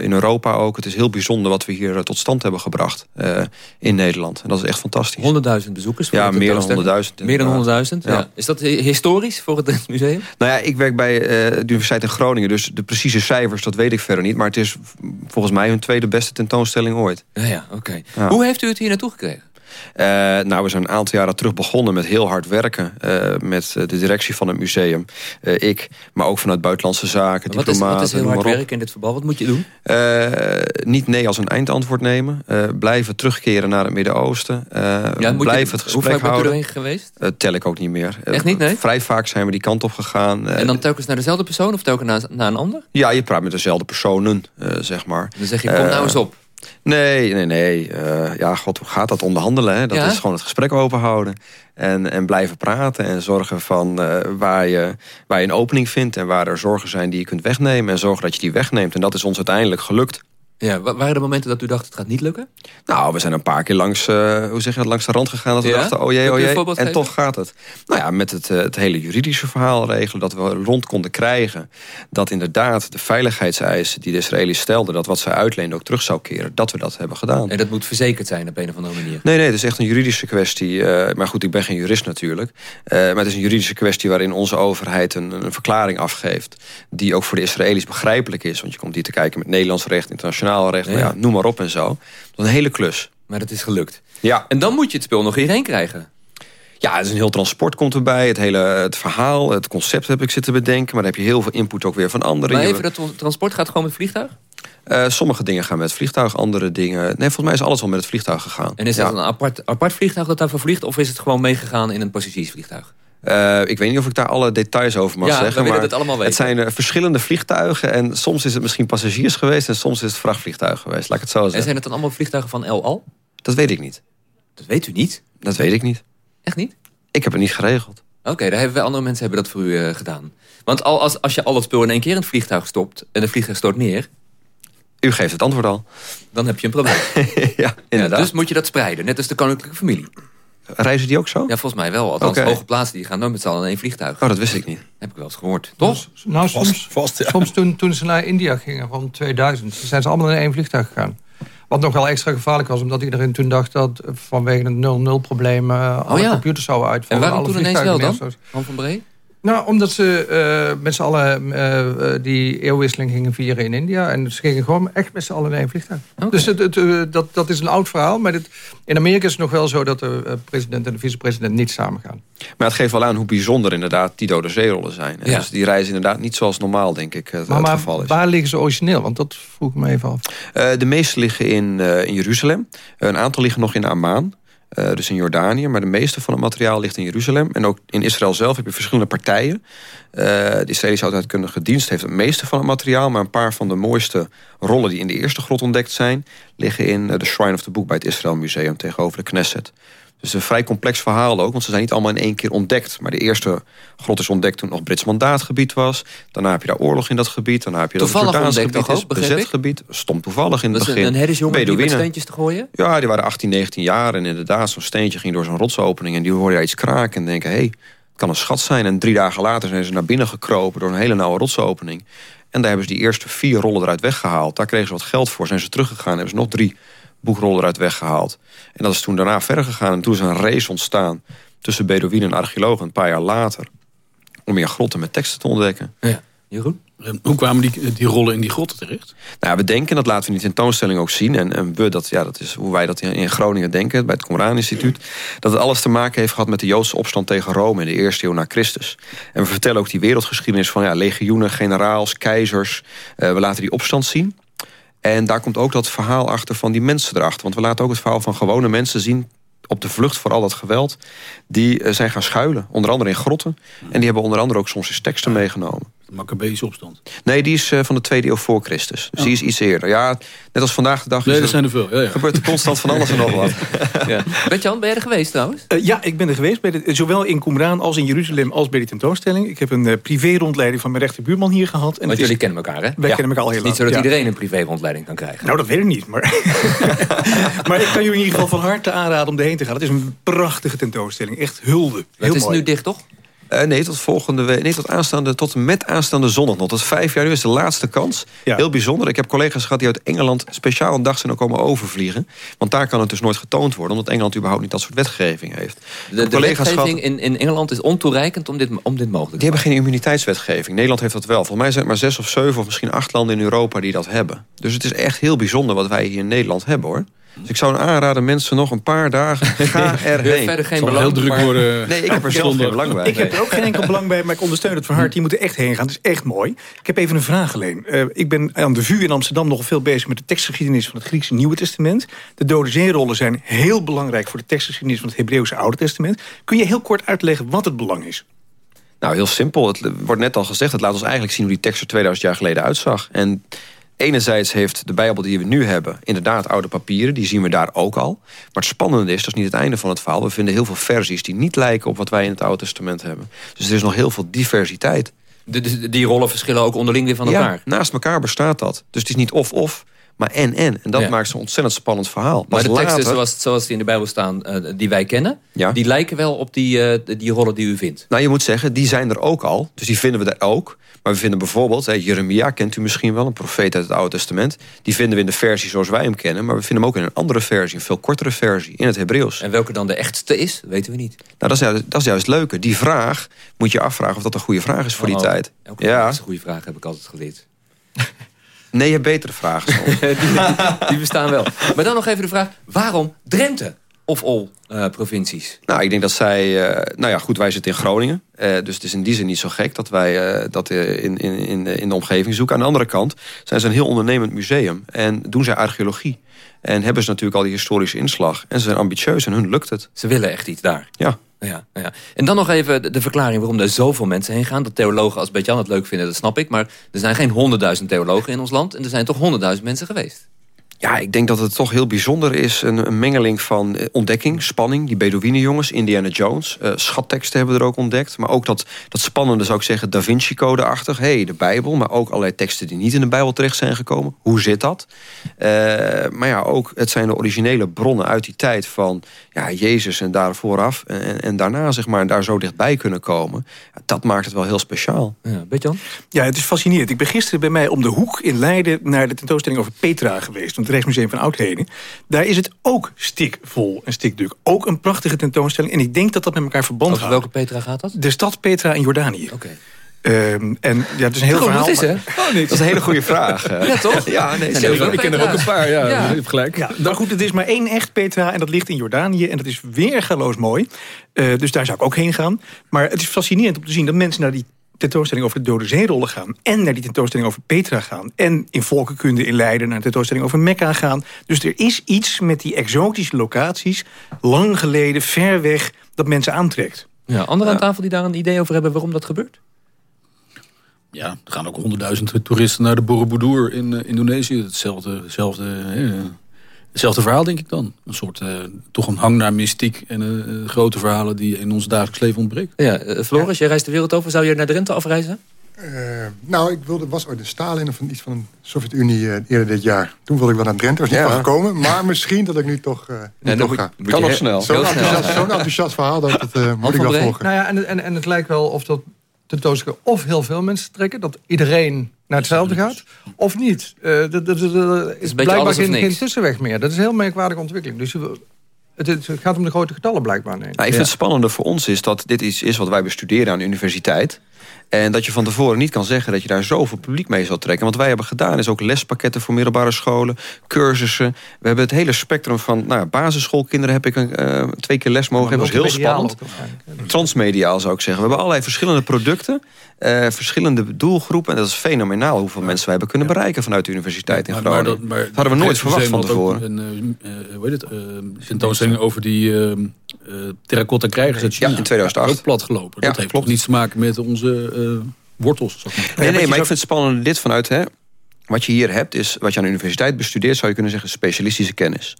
In Europa ook. Het is heel bijzonder wat we hier tot stand hebben gebracht uh, in Nederland. En dat is echt fantastisch. 100.000 bezoekers? Ja, meer dan 100.000. Meer dan 100.000? Ja. Is dat historisch voor het Museum? Nou ja, ik werk bij uh, de Universiteit in Groningen. Dus de precieze cijfers, dat weet ik verder niet. Maar het is volgens mij hun tweede beste tentoonstelling ooit. Ja, ja oké. Okay. Ja. Hoe heeft u het hier naartoe gekregen? Uh, nou, we zijn een aantal jaren terug begonnen met heel hard werken. Uh, met de directie van het museum. Uh, ik, maar ook vanuit buitenlandse zaken, wat diplomaten. Is, wat is heel hard werken in dit verband? Wat moet je doen? niet nee als een eindantwoord nemen. blijven terugkeren naar het Midden-Oosten. ja, blijven het gesprek hoe vaak houden. u erin geweest? tel ik ook niet meer. Echt niet, nee? Vrij vaak zijn we die kant op gegaan. en dan telkens naar dezelfde persoon of telkens naar, naar een ander? Ja, je praat met dezelfde personen, zeg maar. Dan zeg je, kom nou eens op. Nee, nee, nee. Uh, ja, god, hoe gaat dat onderhandelen? Hè? Dat ja? is gewoon het gesprek openhouden. En, en blijven praten en zorgen van uh, waar, je, waar je een opening vindt... en waar er zorgen zijn die je kunt wegnemen... en zorgen dat je die wegneemt. En dat is ons uiteindelijk gelukt. Ja, waren er momenten dat u dacht het gaat niet lukken? Nou, we zijn een paar keer langs, uh, hoe zeg je dat, langs de rand gegaan... dat we ja? dachten, oh jee, oh jee, en geven? toch gaat het. Nou ja, met het, uh, het hele juridische verhaal regelen... dat we rond konden krijgen dat inderdaad de veiligheidseisen... die de Israëli's stelden, dat wat zij uitleenden ook terug zou keren... dat we dat hebben gedaan. En dat moet verzekerd zijn op een of andere manier? Nee, nee, het is echt een juridische kwestie. Uh, maar goed, ik ben geen jurist natuurlijk. maar het is een juridische kwestie waarin onze overheid een, een verklaring afgeeft... die ook voor de Israëli's begrijpelijk is. Want je komt hier te kijken met Nederlands recht, internationaal recht... Ja. Ja, noem maar op en zo. Dat is een hele klus. Maar dat is gelukt. Ja. En dan moet je het spul nog hierheen krijgen. Ja, het is een heel transport komt erbij. Het hele het verhaal, het concept heb ik zitten bedenken. Maar dan heb je heel veel input ook weer van anderen. Maar even, dat transport gaat gewoon met vliegtuig? Uh, sommige dingen gaan met vliegtuig, andere dingen... Nee, volgens mij is alles al met het vliegtuig gegaan. En is dat ja. een apart, apart vliegtuig dat daarvoor vliegt... of is het gewoon meegegaan in een passagiersvliegtuig? Uh, ik weet niet of ik daar alle details over mag ja, zeggen. maar het, zijn uh, verschillende vliegtuigen. En soms is het misschien passagiers geweest. En soms is het vrachtvliegtuig geweest. Laat ik het zo zeggen. En zijn het dan allemaal vliegtuigen van El Al? Dat weet ik niet. Dat weet u niet? Dat weet ik niet. Echt niet? Ik heb het niet geregeld. Oké, okay, daar hebben we andere mensen hebben dat voor u uh, gedaan. Want al, als, als je al het spul in één keer in het vliegtuig stopt... en het vliegtuig stort neer... U geeft het antwoord al. Dan heb je een probleem. ja, inderdaad. Ja, dus moet je dat spreiden, net als de koninklijke familie. Reizen die ook zo? Ja, volgens mij wel. Althans, okay. hoge plaatsen die gaan nooit met z'n allen in één vliegtuig. Oh, dat wist ik niet. Heb ik wel eens gehoord. Toch? Nou, soms, vast, vast, ja. soms toen, toen ze naar India gingen, rond 2000... zijn ze allemaal in één vliegtuig gegaan. Wat nog wel extra gevaarlijk was, omdat iedereen toen dacht... dat vanwege het 0-0-probleem uh, alle oh, ja. computers zouden uitvallen. En waarom toen ineens wel dan? Han van Bree? Nou, omdat ze uh, met z'n allen uh, die eeuwwisseling gingen vieren in India. En ze gingen gewoon echt met z'n allen in een vliegtuig. Okay. Dus het, het, dat, dat is een oud verhaal. Maar dit, in Amerika is het nog wel zo dat de president en de vicepresident niet samen gaan. Maar het geeft wel aan hoe bijzonder inderdaad die dode zeerollen zijn. Ja. Dus die reizen inderdaad niet zoals normaal, denk ik, het, maar, maar geval is. waar liggen ze origineel? Want dat vroeg ik me even af. de meeste liggen in, in Jeruzalem. een aantal liggen nog in Amman. Uh, dus in Jordanië. Maar de meeste van het materiaal ligt in Jeruzalem. En ook in Israël zelf heb je verschillende partijen. Uh, de Israëlische oudheidkundige dienst heeft het meeste van het materiaal. Maar een paar van de mooiste rollen die in de eerste grot ontdekt zijn... liggen in de Shrine of the Book bij het Israël Museum tegenover de Knesset. Dus een vrij complex verhaal ook, want ze zijn niet allemaal in één keer ontdekt. Maar de eerste grot is ontdekt toen het nog Brits mandaatgebied was. Daarna heb je daar oorlog in dat gebied. Daarna heb je toevallig dat Jordaans gebied is, bezet gebied. Stond toevallig in het begin. Een herdersjongen die met steentjes te gooien? Ja, die waren 18, 19 jaar. En inderdaad, zo'n steentje ging door zo'n rotsopening. En die hoorde je iets kraken en denken, hé, hey, het kan een schat zijn. En drie dagen later zijn ze naar binnen gekropen door een hele nauwe rotsopening. En daar hebben ze die eerste vier rollen eruit weggehaald. Daar kregen ze wat geld voor, zijn ze teruggegaan. Hebben ze nog drie boekrol eruit weggehaald. En dat is toen daarna verder gegaan. En toen is een race ontstaan tussen Bedouinen en archeologen een paar jaar later. Om meer grotten met teksten te ontdekken. Ja. Jeroen? Hoe kwamen die, die rollen in die grotten terecht? Nou, we denken, dat laten we in de tentoonstelling ook zien. En, en we, dat, ja, dat is hoe wij dat in Groningen denken, bij het Qumran Instituut. Dat het alles te maken heeft gehad met de Joodse opstand tegen Rome in de eerste eeuw na Christus. En we vertellen ook die wereldgeschiedenis van ja, legioenen, generaals, keizers. Uh, we laten die opstand zien. En daar komt ook dat verhaal achter van die mensen erachter. Want we laten ook het verhaal van gewone mensen zien op de vlucht voor al dat geweld. Die uh, zijn gaan schuilen, onder andere in grotten. En die hebben onder andere ook soms eens teksten meegenomen. De Maccabeese opstand? Nee, die is uh, van de tweede eeuw voor Christus. Dus die is iets eerder. Ja, net als vandaag de dag. Nee, er zijn er veel. Ja, ja. Gebeurt er constant van alles en nog wat. ja. Bert-Jan, ben je er geweest trouwens? Uh, ja, ik ben er geweest. Bij de, zowel in Qumran als in Jeruzalem als bij die tentoonstelling. Ik heb een uh, privé-rondleiding van mijn rechterbuurman hier gehad. En Want jullie kennen elkaar, hè? Wij kennen elkaar al heel lang. Niet zo dat iedereen een privé-rondleiding kan krijgen. Nou, dat weet ik niet. Maar, maar ik kan jullie in ieder geval van harte aanraden om erheen te gaan. Het is een prachtige tentoonstelling. Echt hulde. Heel het is mooi. nu dicht, toch? Uh, nee, tot volgende week. Nee, tot aanstaande, tot met aanstaande zondag nog. Dat is vijf jaar. Nu is de laatste kans. Ja. Heel bijzonder. Ik heb collega's gehad die uit Engeland speciaal een dag zijn komen overvliegen. Want daar kan het dus nooit getoond worden, omdat Engeland überhaupt niet dat soort wetgeving heeft. De, de wetgeving gehad, in, in Engeland is ontoereikend om dit, om dit mogelijk te Die hebben geen immuniteitswetgeving. Nederland heeft dat wel. Volgens mij zijn er maar zes of zeven of misschien acht landen in Europa die dat hebben. Dus het is echt heel bijzonder wat wij hier in Nederland hebben hoor. Dus ik zou aanraden mensen nog een paar dagen, ga erheen. verder geen Zal belang, heel druk worden. Nee, ik heb er zelf geen belang bij. Ik heb er ook geen enkel belang bij, maar ik ondersteun het van harte. Die moeten echt heen gaan. Het is echt mooi. Ik heb even een vraag alleen. Uh, ik ben aan de VU in Amsterdam nog veel bezig met de tekstgeschiedenis van het Griekse Nieuwe Testament. De Dode Zeerollen zijn heel belangrijk voor de tekstgeschiedenis van het Hebreeuwse Oude Testament. Kun je heel kort uitleggen wat het belang is? Nou, heel simpel. Het wordt net al gezegd. Het laat ons eigenlijk zien hoe die tekst er 2000 jaar geleden uitzag. En enerzijds heeft de Bijbel die we nu hebben... inderdaad oude papieren, die zien we daar ook al. Maar het spannende is, dat is niet het einde van het verhaal... we vinden heel veel versies die niet lijken op wat wij in het Oude Testament hebben. Dus er is nog heel veel diversiteit. De, de, die rollen verschillen ook onderling weer van elkaar? Ja, naast elkaar bestaat dat. Dus het is niet of-of, maar en-en. En dat Ja. maakt zo'n ontzettend spannend verhaal. Maar de teksten later- zoals, zoals die in de Bijbel staan, eh, die wij kennen... Ja. die lijken wel op die, eh, die rollen die u vindt. Nou, je moet zeggen, die zijn er ook al. Dus die vinden we daar ook. Maar we vinden bijvoorbeeld, hè, Jeremia kent u misschien wel... een profeet uit het Oude Testament. Die vinden we in de versie zoals wij hem kennen. Maar we vinden hem ook in een andere versie, een veel kortere versie... in het Hebreeuws. En welke dan de echtste is, weten we niet. Nou, dat is, juist, dat is juist het leuke. Die vraag moet je afvragen of dat een goede vraag is voor die Oh, tijd. Elke vraag is een goede vraag, heb ik altijd geleerd. Nee, je hebt betere vragen soms. die, die bestaan wel. Maar dan nog even de vraag, waarom Drenthe? Of all eh, provincies? Nou, ik denk dat zij... eh, nou ja, goed, wij zitten in Groningen. Eh, dus het is in die zin niet zo gek dat wij dat in, in, in, de- in de omgeving zoeken. Aan de andere kant zijn ze een heel ondernemend museum. En doen zij archeologie. En hebben ze natuurlijk al die historische inslag. En ze zijn ambitieus en hun lukt het. Ze willen echt iets daar. Ja. Ja, ja. En dan nog even de, de verklaring waarom er zoveel mensen heen gaan. Dat theologen als Bert-Jan het leuk vinden, dat snap ik. Maar er zijn geen honderdduizend theologen in ons land. En er zijn toch honderdduizend mensen geweest. Ja, ik denk dat het toch heel bijzonder is. Een, een mengeling van eh, ontdekking, spanning. Die Bedouinenjongens, Indiana Jones. eh, schatteksten hebben we er ook ontdekt. Maar ook dat, dat spannende, zou ik zeggen, Da Vinci-code-achtig. hey, de Bijbel. Maar ook allerlei teksten die niet in de Bijbel terecht zijn gekomen. Hoe zit dat? Eh, maar ja, ook het zijn de originele bronnen uit die tijd van ja, Jezus en daar vooraf. En, en, en daarna, zeg maar, daar zo dichtbij kunnen komen. Dat maakt het wel heel speciaal. Ja, Bert-Jan? Ja, het is fascinerend. Ik ben gisteren bij mij om de hoek in Leiden... naar de tentoonstelling over Petra geweest. Want Rijksmuseum van Oudheden. Daar is het ook stikvol en stikduk. Ook een prachtige tentoonstelling. En ik denk dat dat met elkaar verband houdt. welke Petra gaat dat? De stad Petra in Jordanië. Oké. Ehm, en ja, het is een heel Goed, verhaal. wat is, hè? Oh, niks. Dat is een hele goede vraag. Ja, toch? Ja, nee, ik ken er ook een paar, ja. Ja. Je hebt gelijk. Ja, maar goed, het is maar één echt Petra en dat ligt in Jordanië. En dat is weergaloos mooi. Eh, dus daar zou ik ook heen gaan. Maar het is fascinerend om te zien dat mensen naar die tentoonstelling over de Dode Zeerollen gaan. En naar die tentoonstelling over Petra gaan. En in volkenkunde in Leiden naar een tentoonstelling over Mekka gaan. Dus er is iets met die exotische locaties, lang geleden, ver weg, dat mensen aantrekt. Ja, anderen aan tafel die daar een idee over hebben waarom dat gebeurt? Ja, er gaan ook honderdduizend toeristen naar de Borobudur in eh, Indonesië. Hetzelfde, hetzelfde, eh, hetzelfde verhaal, denk ik dan. Een soort, eh, toch een hang naar mystiek en eh, grote verhalen die in ons dagelijks leven ontbreken. Ja, eh, Floris, jij reist de wereld over. Zou je naar Drenthe afreizen? Eh, nou, ik wilde, was ooit in Stalin of van iets van de Sovjet-Unie eh, eerder dit jaar. Toen wilde ik wel naar Drenthe, was niet Ja. van gekomen. Maar misschien dat ik nu toch, eh moet- ga. Kan nog snel. Zo'n enthousiast, verhaal, dat, dat eh, moet ik wel volgen. Nou ja, en, en, en het lijkt wel of dat tentoonstelling of heel veel mensen trekken... dat iedereen naar hetzelfde gaat, of niet. Er is beetje blijkbaar geen, geen tussenweg meer. Dat is een heel merkwaardige ontwikkeling. Dus het gaat om de grote getallen blijkbaar. Nee. Nou, ik vind het spannende voor ons is dat dit iets is wat wij bestuderen aan de universiteit. En dat je van tevoren niet kan zeggen dat je daar zoveel publiek mee zal trekken. Want wij hebben gedaan is ook lespakketten voor middelbare scholen, cursussen. We hebben het hele spectrum van nou, basisschoolkinderen heb ik een, eh, twee keer les mogen hebben. Dat was heel spannend. ook. Transmediaal zou ik zeggen. We hebben allerlei verschillende producten, eh, verschillende doelgroepen. En dat is fenomenaal hoeveel mensen wij hebben kunnen bereiken vanuit de universiteit in Maar- Groningen. maar dat- maar dat hadden we nooit verwacht van tevoren. Een, eh, eh, hoe heet het, tentoonstelling over die eh, eh, terracotta krijgers uit China. Ja, in 2008. Ook platgelopen. Ja, dat heeft klopt. toch niets te maken met onze eh, wortels. ik maar. Nee, nee, maar ik vind het spannend dit vanuit... Hè, wat je hier hebt, is wat je aan de universiteit bestudeert... zou je kunnen zeggen specialistische kennis.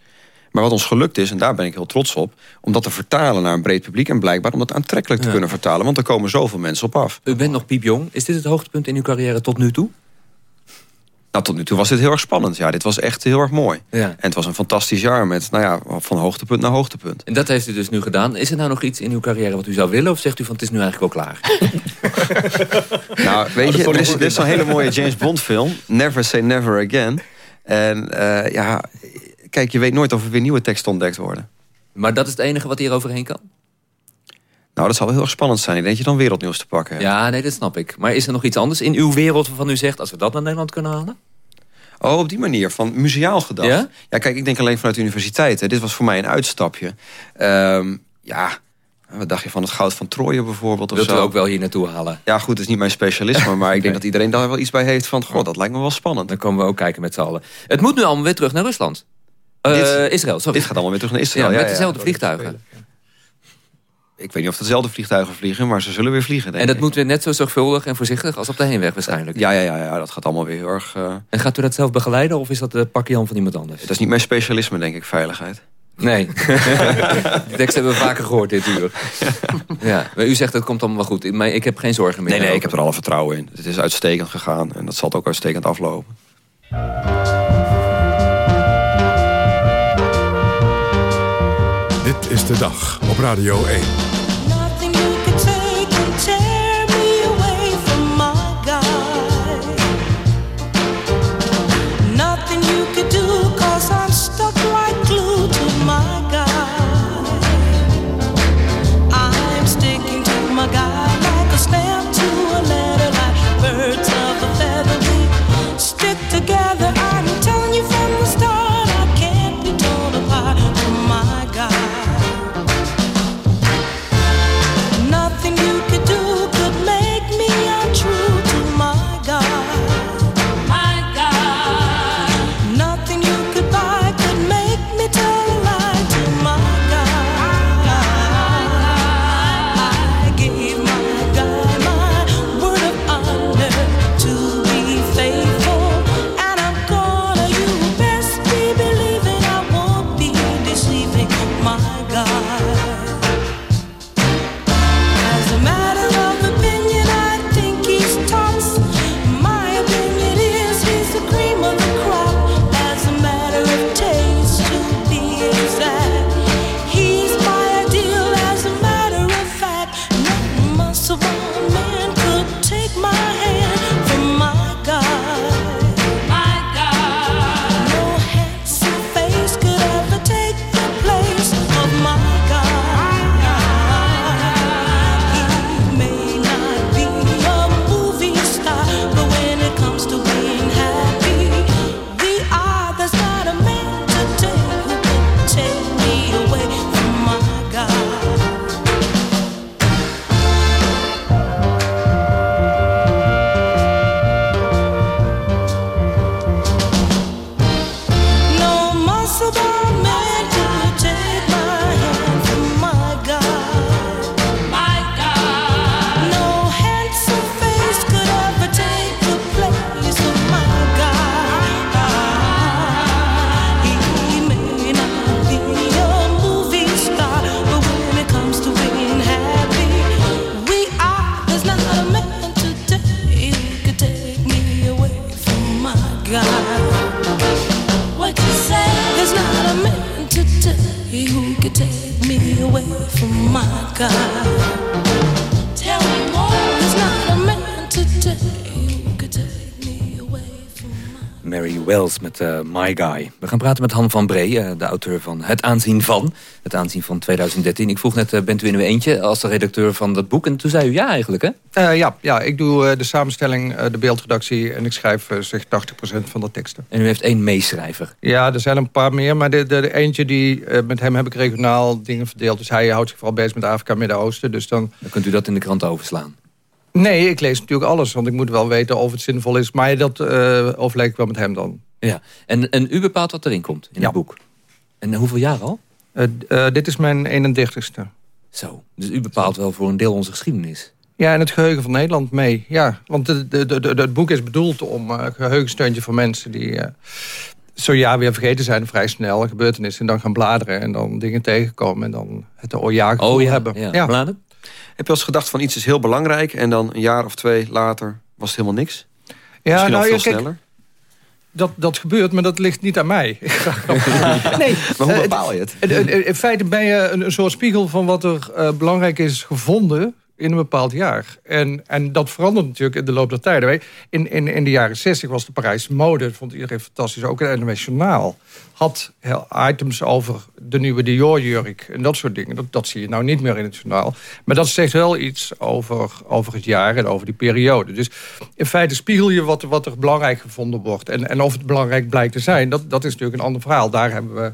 Maar wat ons gelukt is, en daar ben ik heel trots op... om dat te vertalen naar een breed publiek... en blijkbaar om dat aantrekkelijk te Ja. kunnen vertalen. Want er komen zoveel mensen op af. U bent nog piepjong. Is dit het hoogtepunt in uw carrière tot nu toe? Nou, tot nu toe was dit heel erg spannend. Ja, dit was echt heel erg mooi. Ja. En het was een fantastisch jaar met, nou ja, van hoogtepunt naar hoogtepunt. En dat heeft u dus nu gedaan. Is er nou nog iets in uw carrière wat u zou willen? Of zegt u van het is nu eigenlijk wel klaar? Nou, weet je, is, er is zo'n hele mooie James Bond film. Never Say Never Again. En eh, ja, kijk, je weet nooit of er weer nieuwe teksten ontdekt worden. Maar dat is het enige wat hier overheen kan? Nou, dat zal wel heel erg spannend zijn. Ik denk dat je dan wereldnieuws te pakken hebt. Ja, nee, dat snap ik. Maar is er nog iets anders in uw wereld waarvan u zegt... als we dat naar Nederland kunnen halen? Oh, op die manier, van museaal gedacht. Ja? kijk, ik denk alleen vanuit de universiteit. Hè. Dit was voor mij een uitstapje. Ehm, ja, wat dacht je van het goud van Troje bijvoorbeeld? Of Wilt u zo? ook wel hier naartoe halen? Ja, goed, het is niet mijn specialisme. maar ik denk dat iedereen daar wel iets bij heeft van... goh, dat lijkt me wel spannend. Dan komen we ook kijken met z'n allen. Het moet nu allemaal weer terug naar Rusland. Eh, Dit- Israël, sorry. Dit gaat allemaal weer terug naar Israël. Ja, met ja, dezelfde vliegtuigen. Ik weet niet of dezelfde vliegtuigen vliegen... maar ze zullen weer vliegen, denk En dat ik. moet weer net zo zorgvuldig en voorzichtig als op de heenweg waarschijnlijk. Ja, ja, ja, ja, dat gaat allemaal weer heel erg... eh, En gaat u dat zelf begeleiden of is dat de pakje van iemand anders? Dat is niet mijn specialisme, denk ik, veiligheid. Nee. Die tekst hebben we vaker gehoord dit uur. Ja, maar u zegt het komt allemaal wel goed. Maar ik heb geen zorgen meer. Nee, nee, ik heb er alle vertrouwen in. Het is uitstekend gegaan en dat zal het ook uitstekend aflopen. Is de dag op Radio 1. Met eh, My Guy. We gaan praten met Han van Bree, eh, de auteur van Het Aanzien van. Het Aanzien van 2013. Ik vroeg net, eh, bent u in uw eentje als de redacteur van dat boek? En toen zei u ja eigenlijk, hè? Ja, ja, ik doe de samenstelling, de beeldredactie... en ik schrijf zeg 80% van de teksten. En u heeft één meeschrijver? Ja, er zijn een paar meer. Maar de, de, de eentje, die, met hem heb ik regionaal dingen verdeeld. Dus hij houdt zich vooral bezig met Afrika Midden-Oosten. Dus dan... dan kunt u dat in de krant overslaan? Nee, ik lees natuurlijk alles. Want ik moet wel weten of het zinvol is. Maar dat uh, overleg ik wel met hem dan. Ja, en, en u bepaalt wat erin komt in ja. het boek? En hoeveel jaar al? Uh, uh, dit is mijn 31ste. Zo, dus u bepaalt wel voor een deel onze geschiedenis? Ja, en het geheugen van Nederland mee. Ja, want de, de, de, het boek is bedoeld om uh, geheugensteuntje voor mensen die uh, zo ja weer vergeten zijn vrij snel. Gebeurtenissen en dan gaan bladeren en dan dingen tegenkomen en dan het ja oh, ja, hebben. Ja. ja. Bladen? Heb je als gedacht van iets is heel belangrijk en dan een jaar of twee later was het helemaal niks? Ja, Misschien nou, al veel ja, kijk, sneller? Dat, dat gebeurt, maar dat ligt niet aan mij. nee, maar hoe bepaal je het? In feite ben je een, een soort spiegel van wat er uh, belangrijk is gevonden in een bepaald jaar. En, en dat verandert natuurlijk in de loop der tijden. In, in, in de jaren 60 was de Parijse mode, dat vond iedereen fantastisch. Ook het NOS Journaal had items over de nieuwe Dior-jurk en dat soort dingen. Dat, dat zie je nou niet meer in het journaal. Maar dat zegt wel iets over, over het jaar en over die periode. Dus in feite spiegel je wat, wat er belangrijk gevonden wordt. En, en of het belangrijk blijkt te zijn, dat, dat is natuurlijk een ander verhaal. Daar hebben we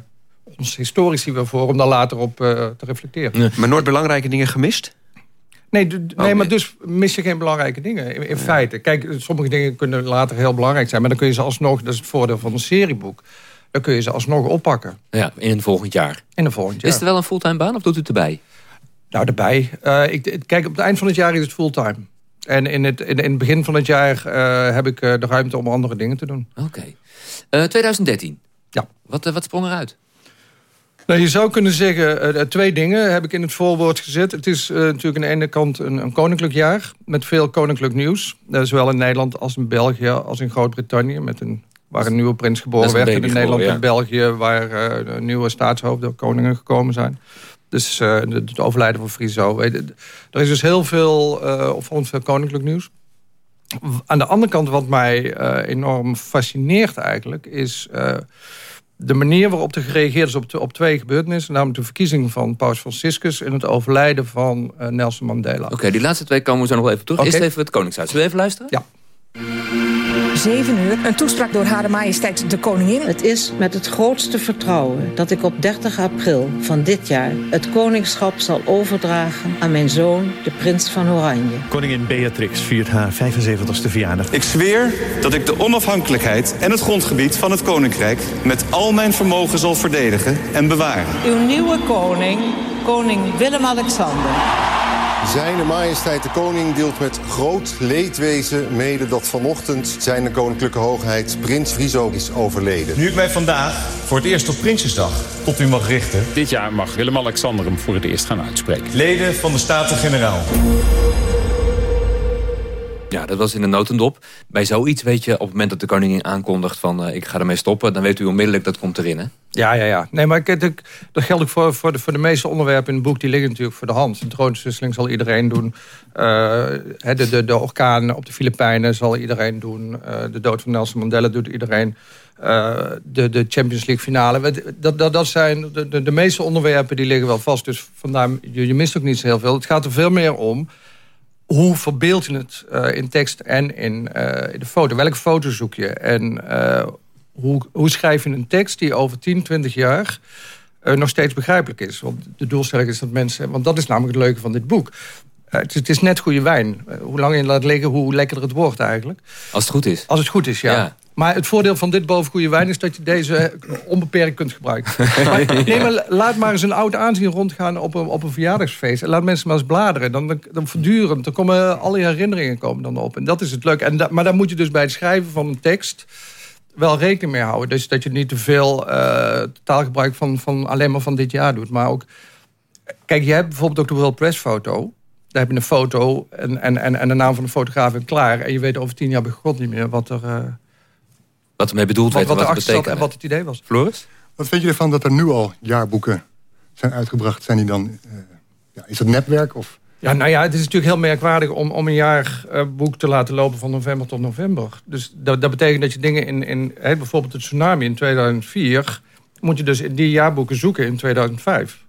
ons historici weer voor om daar later op uh, te reflecteren. Maar nooit belangrijke dingen gemist? Nee, nee, maar dus mis je geen belangrijke dingen. In, in ja. feite. Kijk, sommige dingen kunnen later heel belangrijk zijn. Maar dan kun je ze alsnog, dat is het voordeel van een serieboek. Dan kun je ze alsnog oppakken. Ja, in een volgend jaar. In een volgend jaar. Is het wel een fulltime baan of doet u het erbij? Nou, erbij. Uh, ik, kijk, op het eind van het jaar is het fulltime. En in het, in, in het begin van het jaar uh, heb ik uh, de ruimte om andere dingen te doen. Oké. Okay. 2013. Ja. Wat, wat sprong eruit? Nou, je zou kunnen zeggen, uh, twee dingen heb ik in het voorwoord gezet. Het is uh, natuurlijk aan de ene kant een, een, koninklijk jaar... met veel koninklijk nieuws. Uh, zowel in Nederland als in België als in Groot-Brittannië... Met een, waar een nieuwe prins geboren werd. In Nederland en ja. België waar uh, nieuwe staatshoofden, koningen gekomen zijn. Dus het overlijden van Friso. Er is dus heel veel, uh, opvallend veel koninklijk nieuws. Aan de andere kant, wat mij enorm fascineert eigenlijk... is de manier waarop er gereageerd is op, op twee gebeurtenissen... namelijk de verkiezing van Paus Franciscus... en het overlijden van uh, Nelson Mandela. Oké, okay, die laatste twee komen we zo nog wel even terug. Okay. Eerst even het Koningshuis. Zullen we even luisteren? Ja. 7 uur, een toespraak door Hare Majesteit de Koningin. Het is met het grootste vertrouwen dat ik op 30 april van dit jaar... het koningschap zal overdragen aan mijn zoon, de prins van Oranje. Koningin Beatrix viert haar 75ste verjaardag. Ik zweer dat ik de onafhankelijkheid en het grondgebied van het koninkrijk... met al mijn vermogen zal verdedigen en bewaren. Uw nieuwe koning, koning Willem-Alexander... Zijn majesteit de koning deelt met groot leedwezen mede dat vanochtend zijn koninklijke hoogheid prins Friso is overleden. Nu ik mij vandaag voor het eerst op Prinsjesdag tot u mag richten. Dit jaar mag Willem-Alexander hem voor het eerst gaan uitspreken. Leden van de Staten-Generaal. Ja, dat was in de notendop. Bij zoiets weet je op het moment dat de koningin aankondigt van uh, ik ga ermee stoppen, dan weet u onmiddellijk dat komt erin, hè? Ja, ja, ja. Nee, maar ik, dat geldt ook voor, voor, de, voor de meeste onderwerpen in het boek. Die liggen natuurlijk voor de hand. De troonswisseling zal iedereen doen. Uh, de, de, de orkaan op de Filipijnen zal iedereen doen. Uh, de dood van Nelson Mandela doet iedereen. De, de Champions League finale. Dat, dat, dat zijn de, de, de meeste onderwerpen die liggen wel vast. Dus vandaar, je, je mist ook niet zo heel veel. Het gaat er veel meer om hoe verbeeld je het uh, in tekst en in, uh, in, de foto? Welke foto zoek je? En uh, hoe, hoe schrijf je een tekst die over 10, 20 jaar nog steeds begrijpelijk is? Want de doelstelling is dat mensen... Want dat is namelijk het leuke van dit boek. Het, het, is net goede wijn. hoe lang je laat liggen, hoe lekkerder het wordt eigenlijk. Als het goed is. Als het goed is, ja. ja. Maar het voordeel van dit boven goede wijn is dat je deze onbeperkt kunt gebruiken. maar, nee, maar laat maar eens een oud aanzien rondgaan op een, op een verjaardagsfeest. En laat mensen maar eens bladeren. Dan, dan, voortdurend, dan komen al die herinneringen komen dan op. En dat is het leuke. En da, maar daar moet je dus bij het schrijven van een tekst wel rekening mee houden. Dus dat je niet te veel uh, taalgebruik van, van alleen maar van dit jaar doet. Maar ook... Kijk, je hebt bijvoorbeeld ook de World Press foto. Daar heb je een foto en, en, en, en de naam van de fotograaf en klaar. En je weet over tien jaar bij God niet meer wat er... Uh, wat ermee bedoeld wat, werd wat wat het zat en wat het idee was. Floris? Wat vind je ervan dat er nu al jaarboeken zijn uitgebracht? Zijn die dan uh, ja, is het netwerk of... Ja, nou ja, het is natuurlijk heel merkwaardig om, om een jaar uh, boek te laten lopen van november tot november. Dus dat, dat betekent dat je dingen in, in hè, bijvoorbeeld het tsunami in 2004... moet je dus in die jaarboeken zoeken in 2005.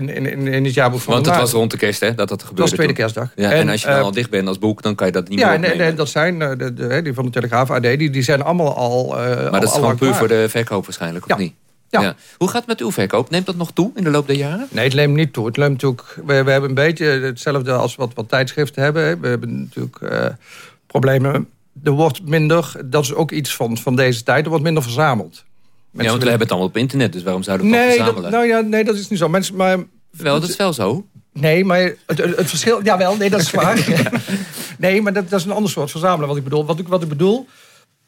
In, in, in, in het jaarboek van Want het was rond de kerst, hè, dat dat gebeurde. Dat was tweede kerstdag. Ja, en, En, als je dan eh, al dicht bent als boek, dan kan je dat niet Ja, meer opnemen. nee, dat zijn de, de, hè, die van de Telegraaf AD, die, die zijn allemaal al. Uh, maar dat is gewoon puur voor de verkoop waarschijnlijk, of Ja. niet? Ja. Hoe gaat het met uw verkoop? Neemt dat nog toe in de loop der jaren? Nee, het neemt niet toe. Het neemt natuurlijk, we, we hebben een beetje hetzelfde als wat, wat tijdschriften hebben. We hebben natuurlijk eh, problemen. Er wordt minder, dat is ook iets van, van deze tijd, er wordt minder verzameld. Ja, want we hebben het allemaal op internet, dus waarom zouden we het Nee, dat, verzamelen? nou ja, nee, dat is niet zo. Mensen, maar, Wel, dat is wel zo. Nee, maar het, het, het verschil... Jawel, nee, dat is waar. nee, maar dat, dat is een ander soort verzamelen wat ik bedoel. Wat ik, wat ik bedoel...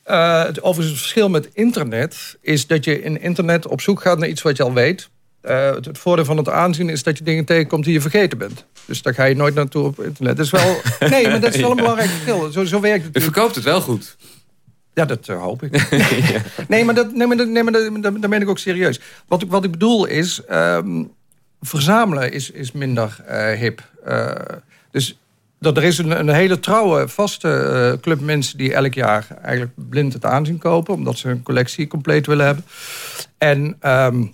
eh, het, overigens het verschil met internet... is dat je in internet op zoek gaat naar iets wat je al weet. Eh, het, het voordeel van het aanzien is dat je dingen tegenkomt die je vergeten bent. Dus daar ga je nooit naartoe op internet. Dat is wel, nee, maar dat is wel een belangrijk verschil. Zo, zo werkt het. U verkoopt het wel goed. Ja, dat eh, hoop ik. nee, maar, dat, nee, maar, dat, nee, maar dat, dat, dat meen ik ook serieus. Wat ik, wat ik bedoel is... ehm, verzamelen is, is minder eh, hip. Eh, dus dat er is een, een hele trouwe, vaste club mensen... die elk jaar eigenlijk blind het aanzien kopen... omdat ze een collectie compleet willen hebben. En... ehm,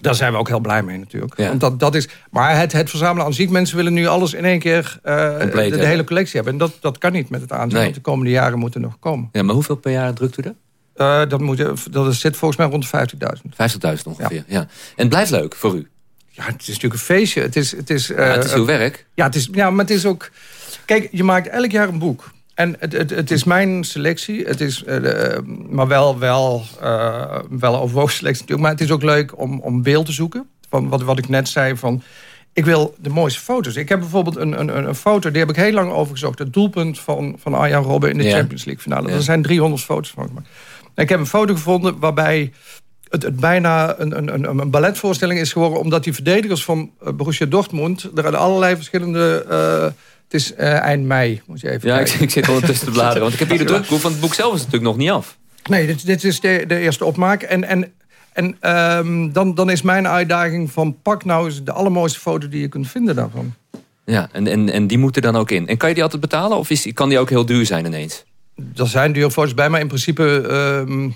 daar zijn we ook heel blij mee natuurlijk. Want dat, dat is, maar het, het verzamelen aan ziek mensen willen nu alles in één keer eh, de, hele collectie hebben. En dat, dat kan niet met het. Nee. Want de komende jaren moeten nog komen. Ja, maar hoeveel per jaar drukt u er? Eh, dat, moet, je- dat zit volgens mij rond de 50.000. 50.000 ongeveer, ja. En het blijft leuk voor u? Ja, het is natuurlijk een feestje. Het is, het is, Ja, het is eh, uw werk. Ja, het is, ja, maar het is ook... Kijk, je maakt elk jaar een boek. En het, het, het is mijn selectie. Het is, eh, de- maar wel, wel, eh wel een overwogen selectie natuurlijk. Maar het is ook leuk om, om beeld te zoeken. Van wat, wat ik net zei van... Ik wil de mooiste foto's. Ik heb bijvoorbeeld een, een, een foto, die heb ik heel lang overgezocht. Het doelpunt van, van Arjan Robben in de Ja. Champions League finale. Ja. Er zijn 300 foto's van gemaakt. En ik heb een foto gevonden waarbij het, het bijna een, een, een, een balletvoorstelling is geworden... omdat die verdedigers van eh, Borussia Dortmund... er aan allerlei verschillende... het is eh, eind mei, moet je even Ja, ik, kijken. ik zit ondertussen te bladeren. Want ik heb hier de drukproef, want het boek zelf is natuurlijk nog niet af. Nee, dit, dit is de, de eerste opmaak. En, en, en ehm, dan, dan is mijn uitdaging van... pak nou eens de allermooiste foto die je kunt vinden daarvan. Ja, en, en, en die moeten dan ook in. En kan je die altijd betalen of is, kan die ook heel duur zijn ineens? Er zijn dure foto's bij, maar in principe... ehm,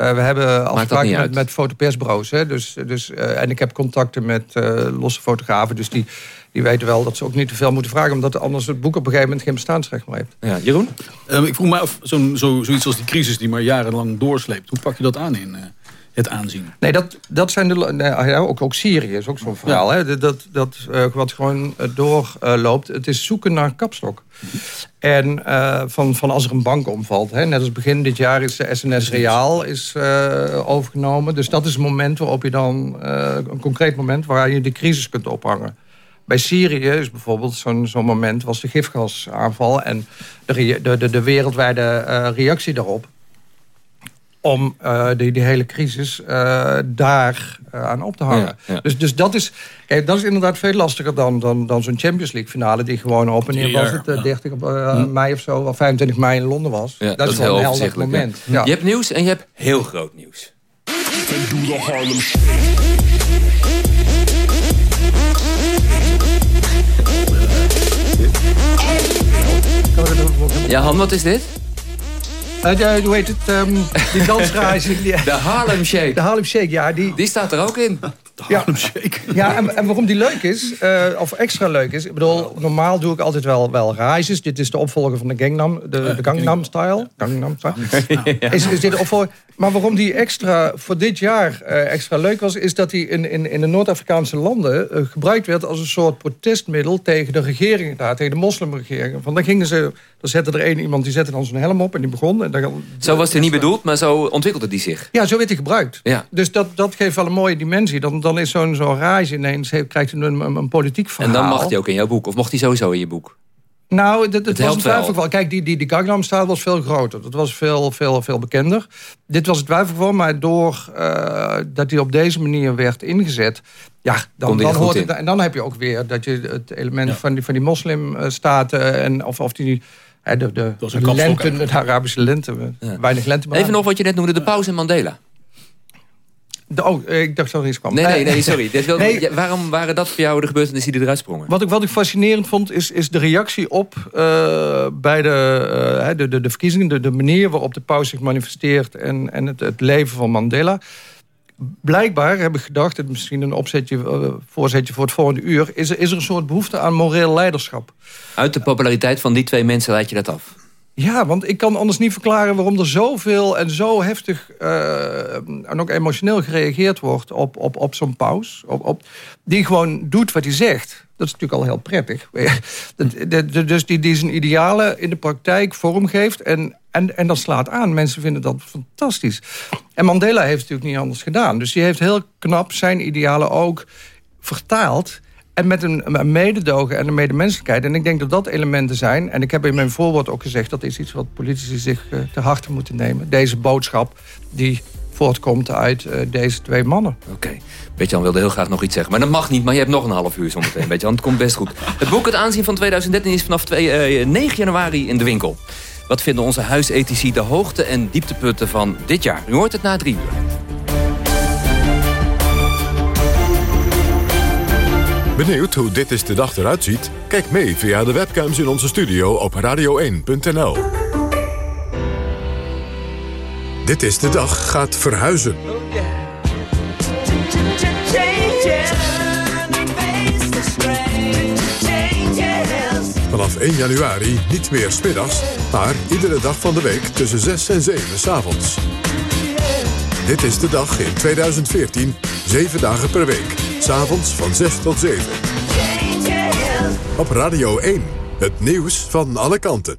eh, we hebben afspraken met, met fotopersbureaus. Hè? Dus, dus, eh, en ik heb contacten met eh, losse fotografen. Dus die, die weten wel dat ze ook niet te veel moeten vragen... omdat anders het boek op een gegeven moment geen bestaansrecht meer heeft. Ja, Jeroen? Ehm, ik vroeg me af, zo'n zo, zoiets als die crisis die maar jarenlang doorsleept. Hoe pak je dat aan in eh, het aanzien? Nee, dat, dat zijn de. Nee, ah ook, ook Syrië is ook zo'n verhaal. Hè? Dat, dat, eh, wat gewoon eh, doorloopt. het is zoeken naar kapstok. En eh, van, van als er een bank omvalt. Hè? Net als begin dit jaar is de SNS Reaal is, eh, overgenomen. Dus dat is een moment waarop je dan. eh, een concreet moment waar je de crisis kunt ophangen. Bij Syrië is bijvoorbeeld zo'n zo'n moment was de gifgasaanval en de, de, de, de wereldwijde eh, reactie daarop om eh, die, die hele crisis eh, daar eh, aan op te hangen. Ja, ja. Dus, dus dat, is, kijk, dat is inderdaad veel lastiger dan, dan, dan zo'n Champions League finale... die gewoon op en neer was het, eh, ja. 30 op, eh, mei of zo... of 25 mei in Londen was. Ja, dat, is wel een helder moment. Ja. Je hebt nieuws en je hebt heel groot nieuws. Ja, Han, wat is dit? Eh, hoe heet het? ehm, die dansreizen. die- De Harlem Shake. De Harlem Shake, ja. Die, Die staat er ook in. Ja, ja en, en waarom die leuk is, eh, of extra leuk is... Ik bedoel, normaal doe ik altijd wel, wel rises. Dit is de opvolger van de Gangnam, de, de Gangnam Style. Gangnam Style. Is, is dit de opvolger? Maar waarom die extra voor dit jaar eh, extra leuk was... is dat die in, in, in de Noord-Afrikaanse landen eh, gebruikt werd... als een soort protestmiddel tegen de regeringen daar. Tegen de moslimregeringen. Van dan gingen ze... Dan zette er één iemand, die zette dan zijn helm op en die begon. En dan, Zo was het niet bedoeld, maar zo ontwikkelde die zich. ja, zo werd hij gebruikt. Ja. Dus dat, dat geeft wel een mooie dimensie. Dan, dan is zo'n zo'n rage ineens, heeft, krijgt hij een, een, een politiek verhaal. En dan mag hij ook in jouw boek. Of mocht hij sowieso in je boek? Nou, dat, het, Het was een twijfelgeval. Kijk, die, die, die Gangnam Style was veel groter. Dat was veel, veel, veel bekender. Dit was het twijfelgeval, maar door eh, dat hij op deze manier werd ingezet... Ja, dan, dan hoort het, en dan heb je ook weer dat je het element van die, van die moslimstaten... en of, of die... hè, de, de, was een de kapstok lente, de Arabische lente. Weinig lente. maar- Even nog wat je net noemde, de pauze in Mandela. Oh, ik dacht dat er iets kwam. Nee, nee, nee, sorry. Dit nee. ja, waarom waren dat voor jou de gebeurtenissen die eruit sprongen? Wat ik, wat ik fascinerend vond, is, is de reactie op eh, bij de, eh, de, de, de verkiezingen. De, de manier waarop de paus zich manifesteert en, en het, het leven van Mandela. Blijkbaar heb ik gedacht, het is misschien een opzetje, eh, voorzetje voor het volgende uur... Is er, is er een soort behoefte aan moreel leiderschap. Uit de populariteit van die twee mensen leid je dat af. Ja, want ik kan anders niet verklaren waarom er zoveel en zo heftig eh, en ook emotioneel gereageerd wordt op, op, op zo'n paus. Op, op, die gewoon doet wat hij zegt. Dat is natuurlijk al heel prettig. Dus die, die zijn idealen in de praktijk vormgeeft en, en, en dat slaat aan. Mensen vinden dat fantastisch. En Mandela heeft natuurlijk niet anders gedaan. Dus die heeft heel knap zijn idealen ook vertaald. En met een, een mededogen en een medemenselijkheid. En ik denk dat dat elementen zijn. En ik heb in mijn voorwoord ook gezegd... dat is iets wat politici zich eh, te harte moeten nemen. Deze boodschap die voortkomt uit eh, deze twee mannen. Oké. Beetjan wilde heel graag nog iets zeggen. Maar dat mag niet, maar je hebt nog een half uur zometeen. Beetjan, het komt best goed. Het boek Het Aanzien van 2013 is vanaf 2, eh, 9 januari in de winkel. Wat vinden onze huisethici de hoogte- en dieptepunten van dit jaar? U hoort het na drie uur. Benieuwd hoe dit is de dag eruit ziet? Kijk mee via de webcams in onze studio op radio1.nl. Dit is de dag gaat verhuizen. Vanaf 1 januari niet meer smiddags, maar iedere dag van de week tussen 6 en 7 's avonds. Dit is de dag in 2014, 7 dagen per week. S'avonds van 6 tot 7. Op Radio 1, het nieuws van alle kanten.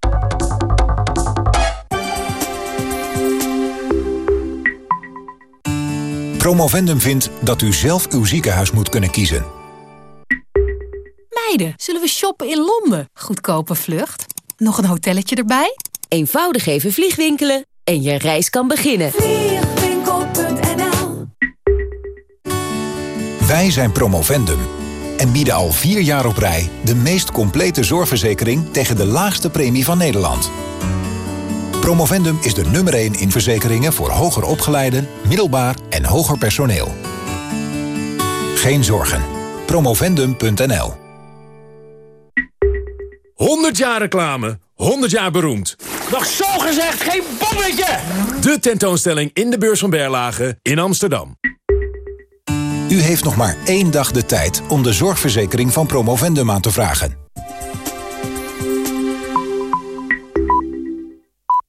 Promovendum vindt dat u zelf uw ziekenhuis moet kunnen kiezen. Meiden, zullen we shoppen in Londen? Goedkope vlucht. Nog een hotelletje erbij? Eenvoudig even vliegwinkelen en je reis kan beginnen. Vliegwinkel.nl Wij zijn Promovendum en bieden al vier jaar op rij... de meest complete zorgverzekering tegen de laagste premie van Nederland. Promovendum is de nummer 1 in verzekeringen voor hoger opgeleiden, middelbaar en hoger personeel. Geen zorgen. Promovendum.nl 100 jaar reclame, 100 jaar beroemd. Nog zo gezegd, geen bommetje! De tentoonstelling in de beurs van Berlage in Amsterdam. U heeft nog maar één dag de tijd om de zorgverzekering van Promovendum aan te vragen.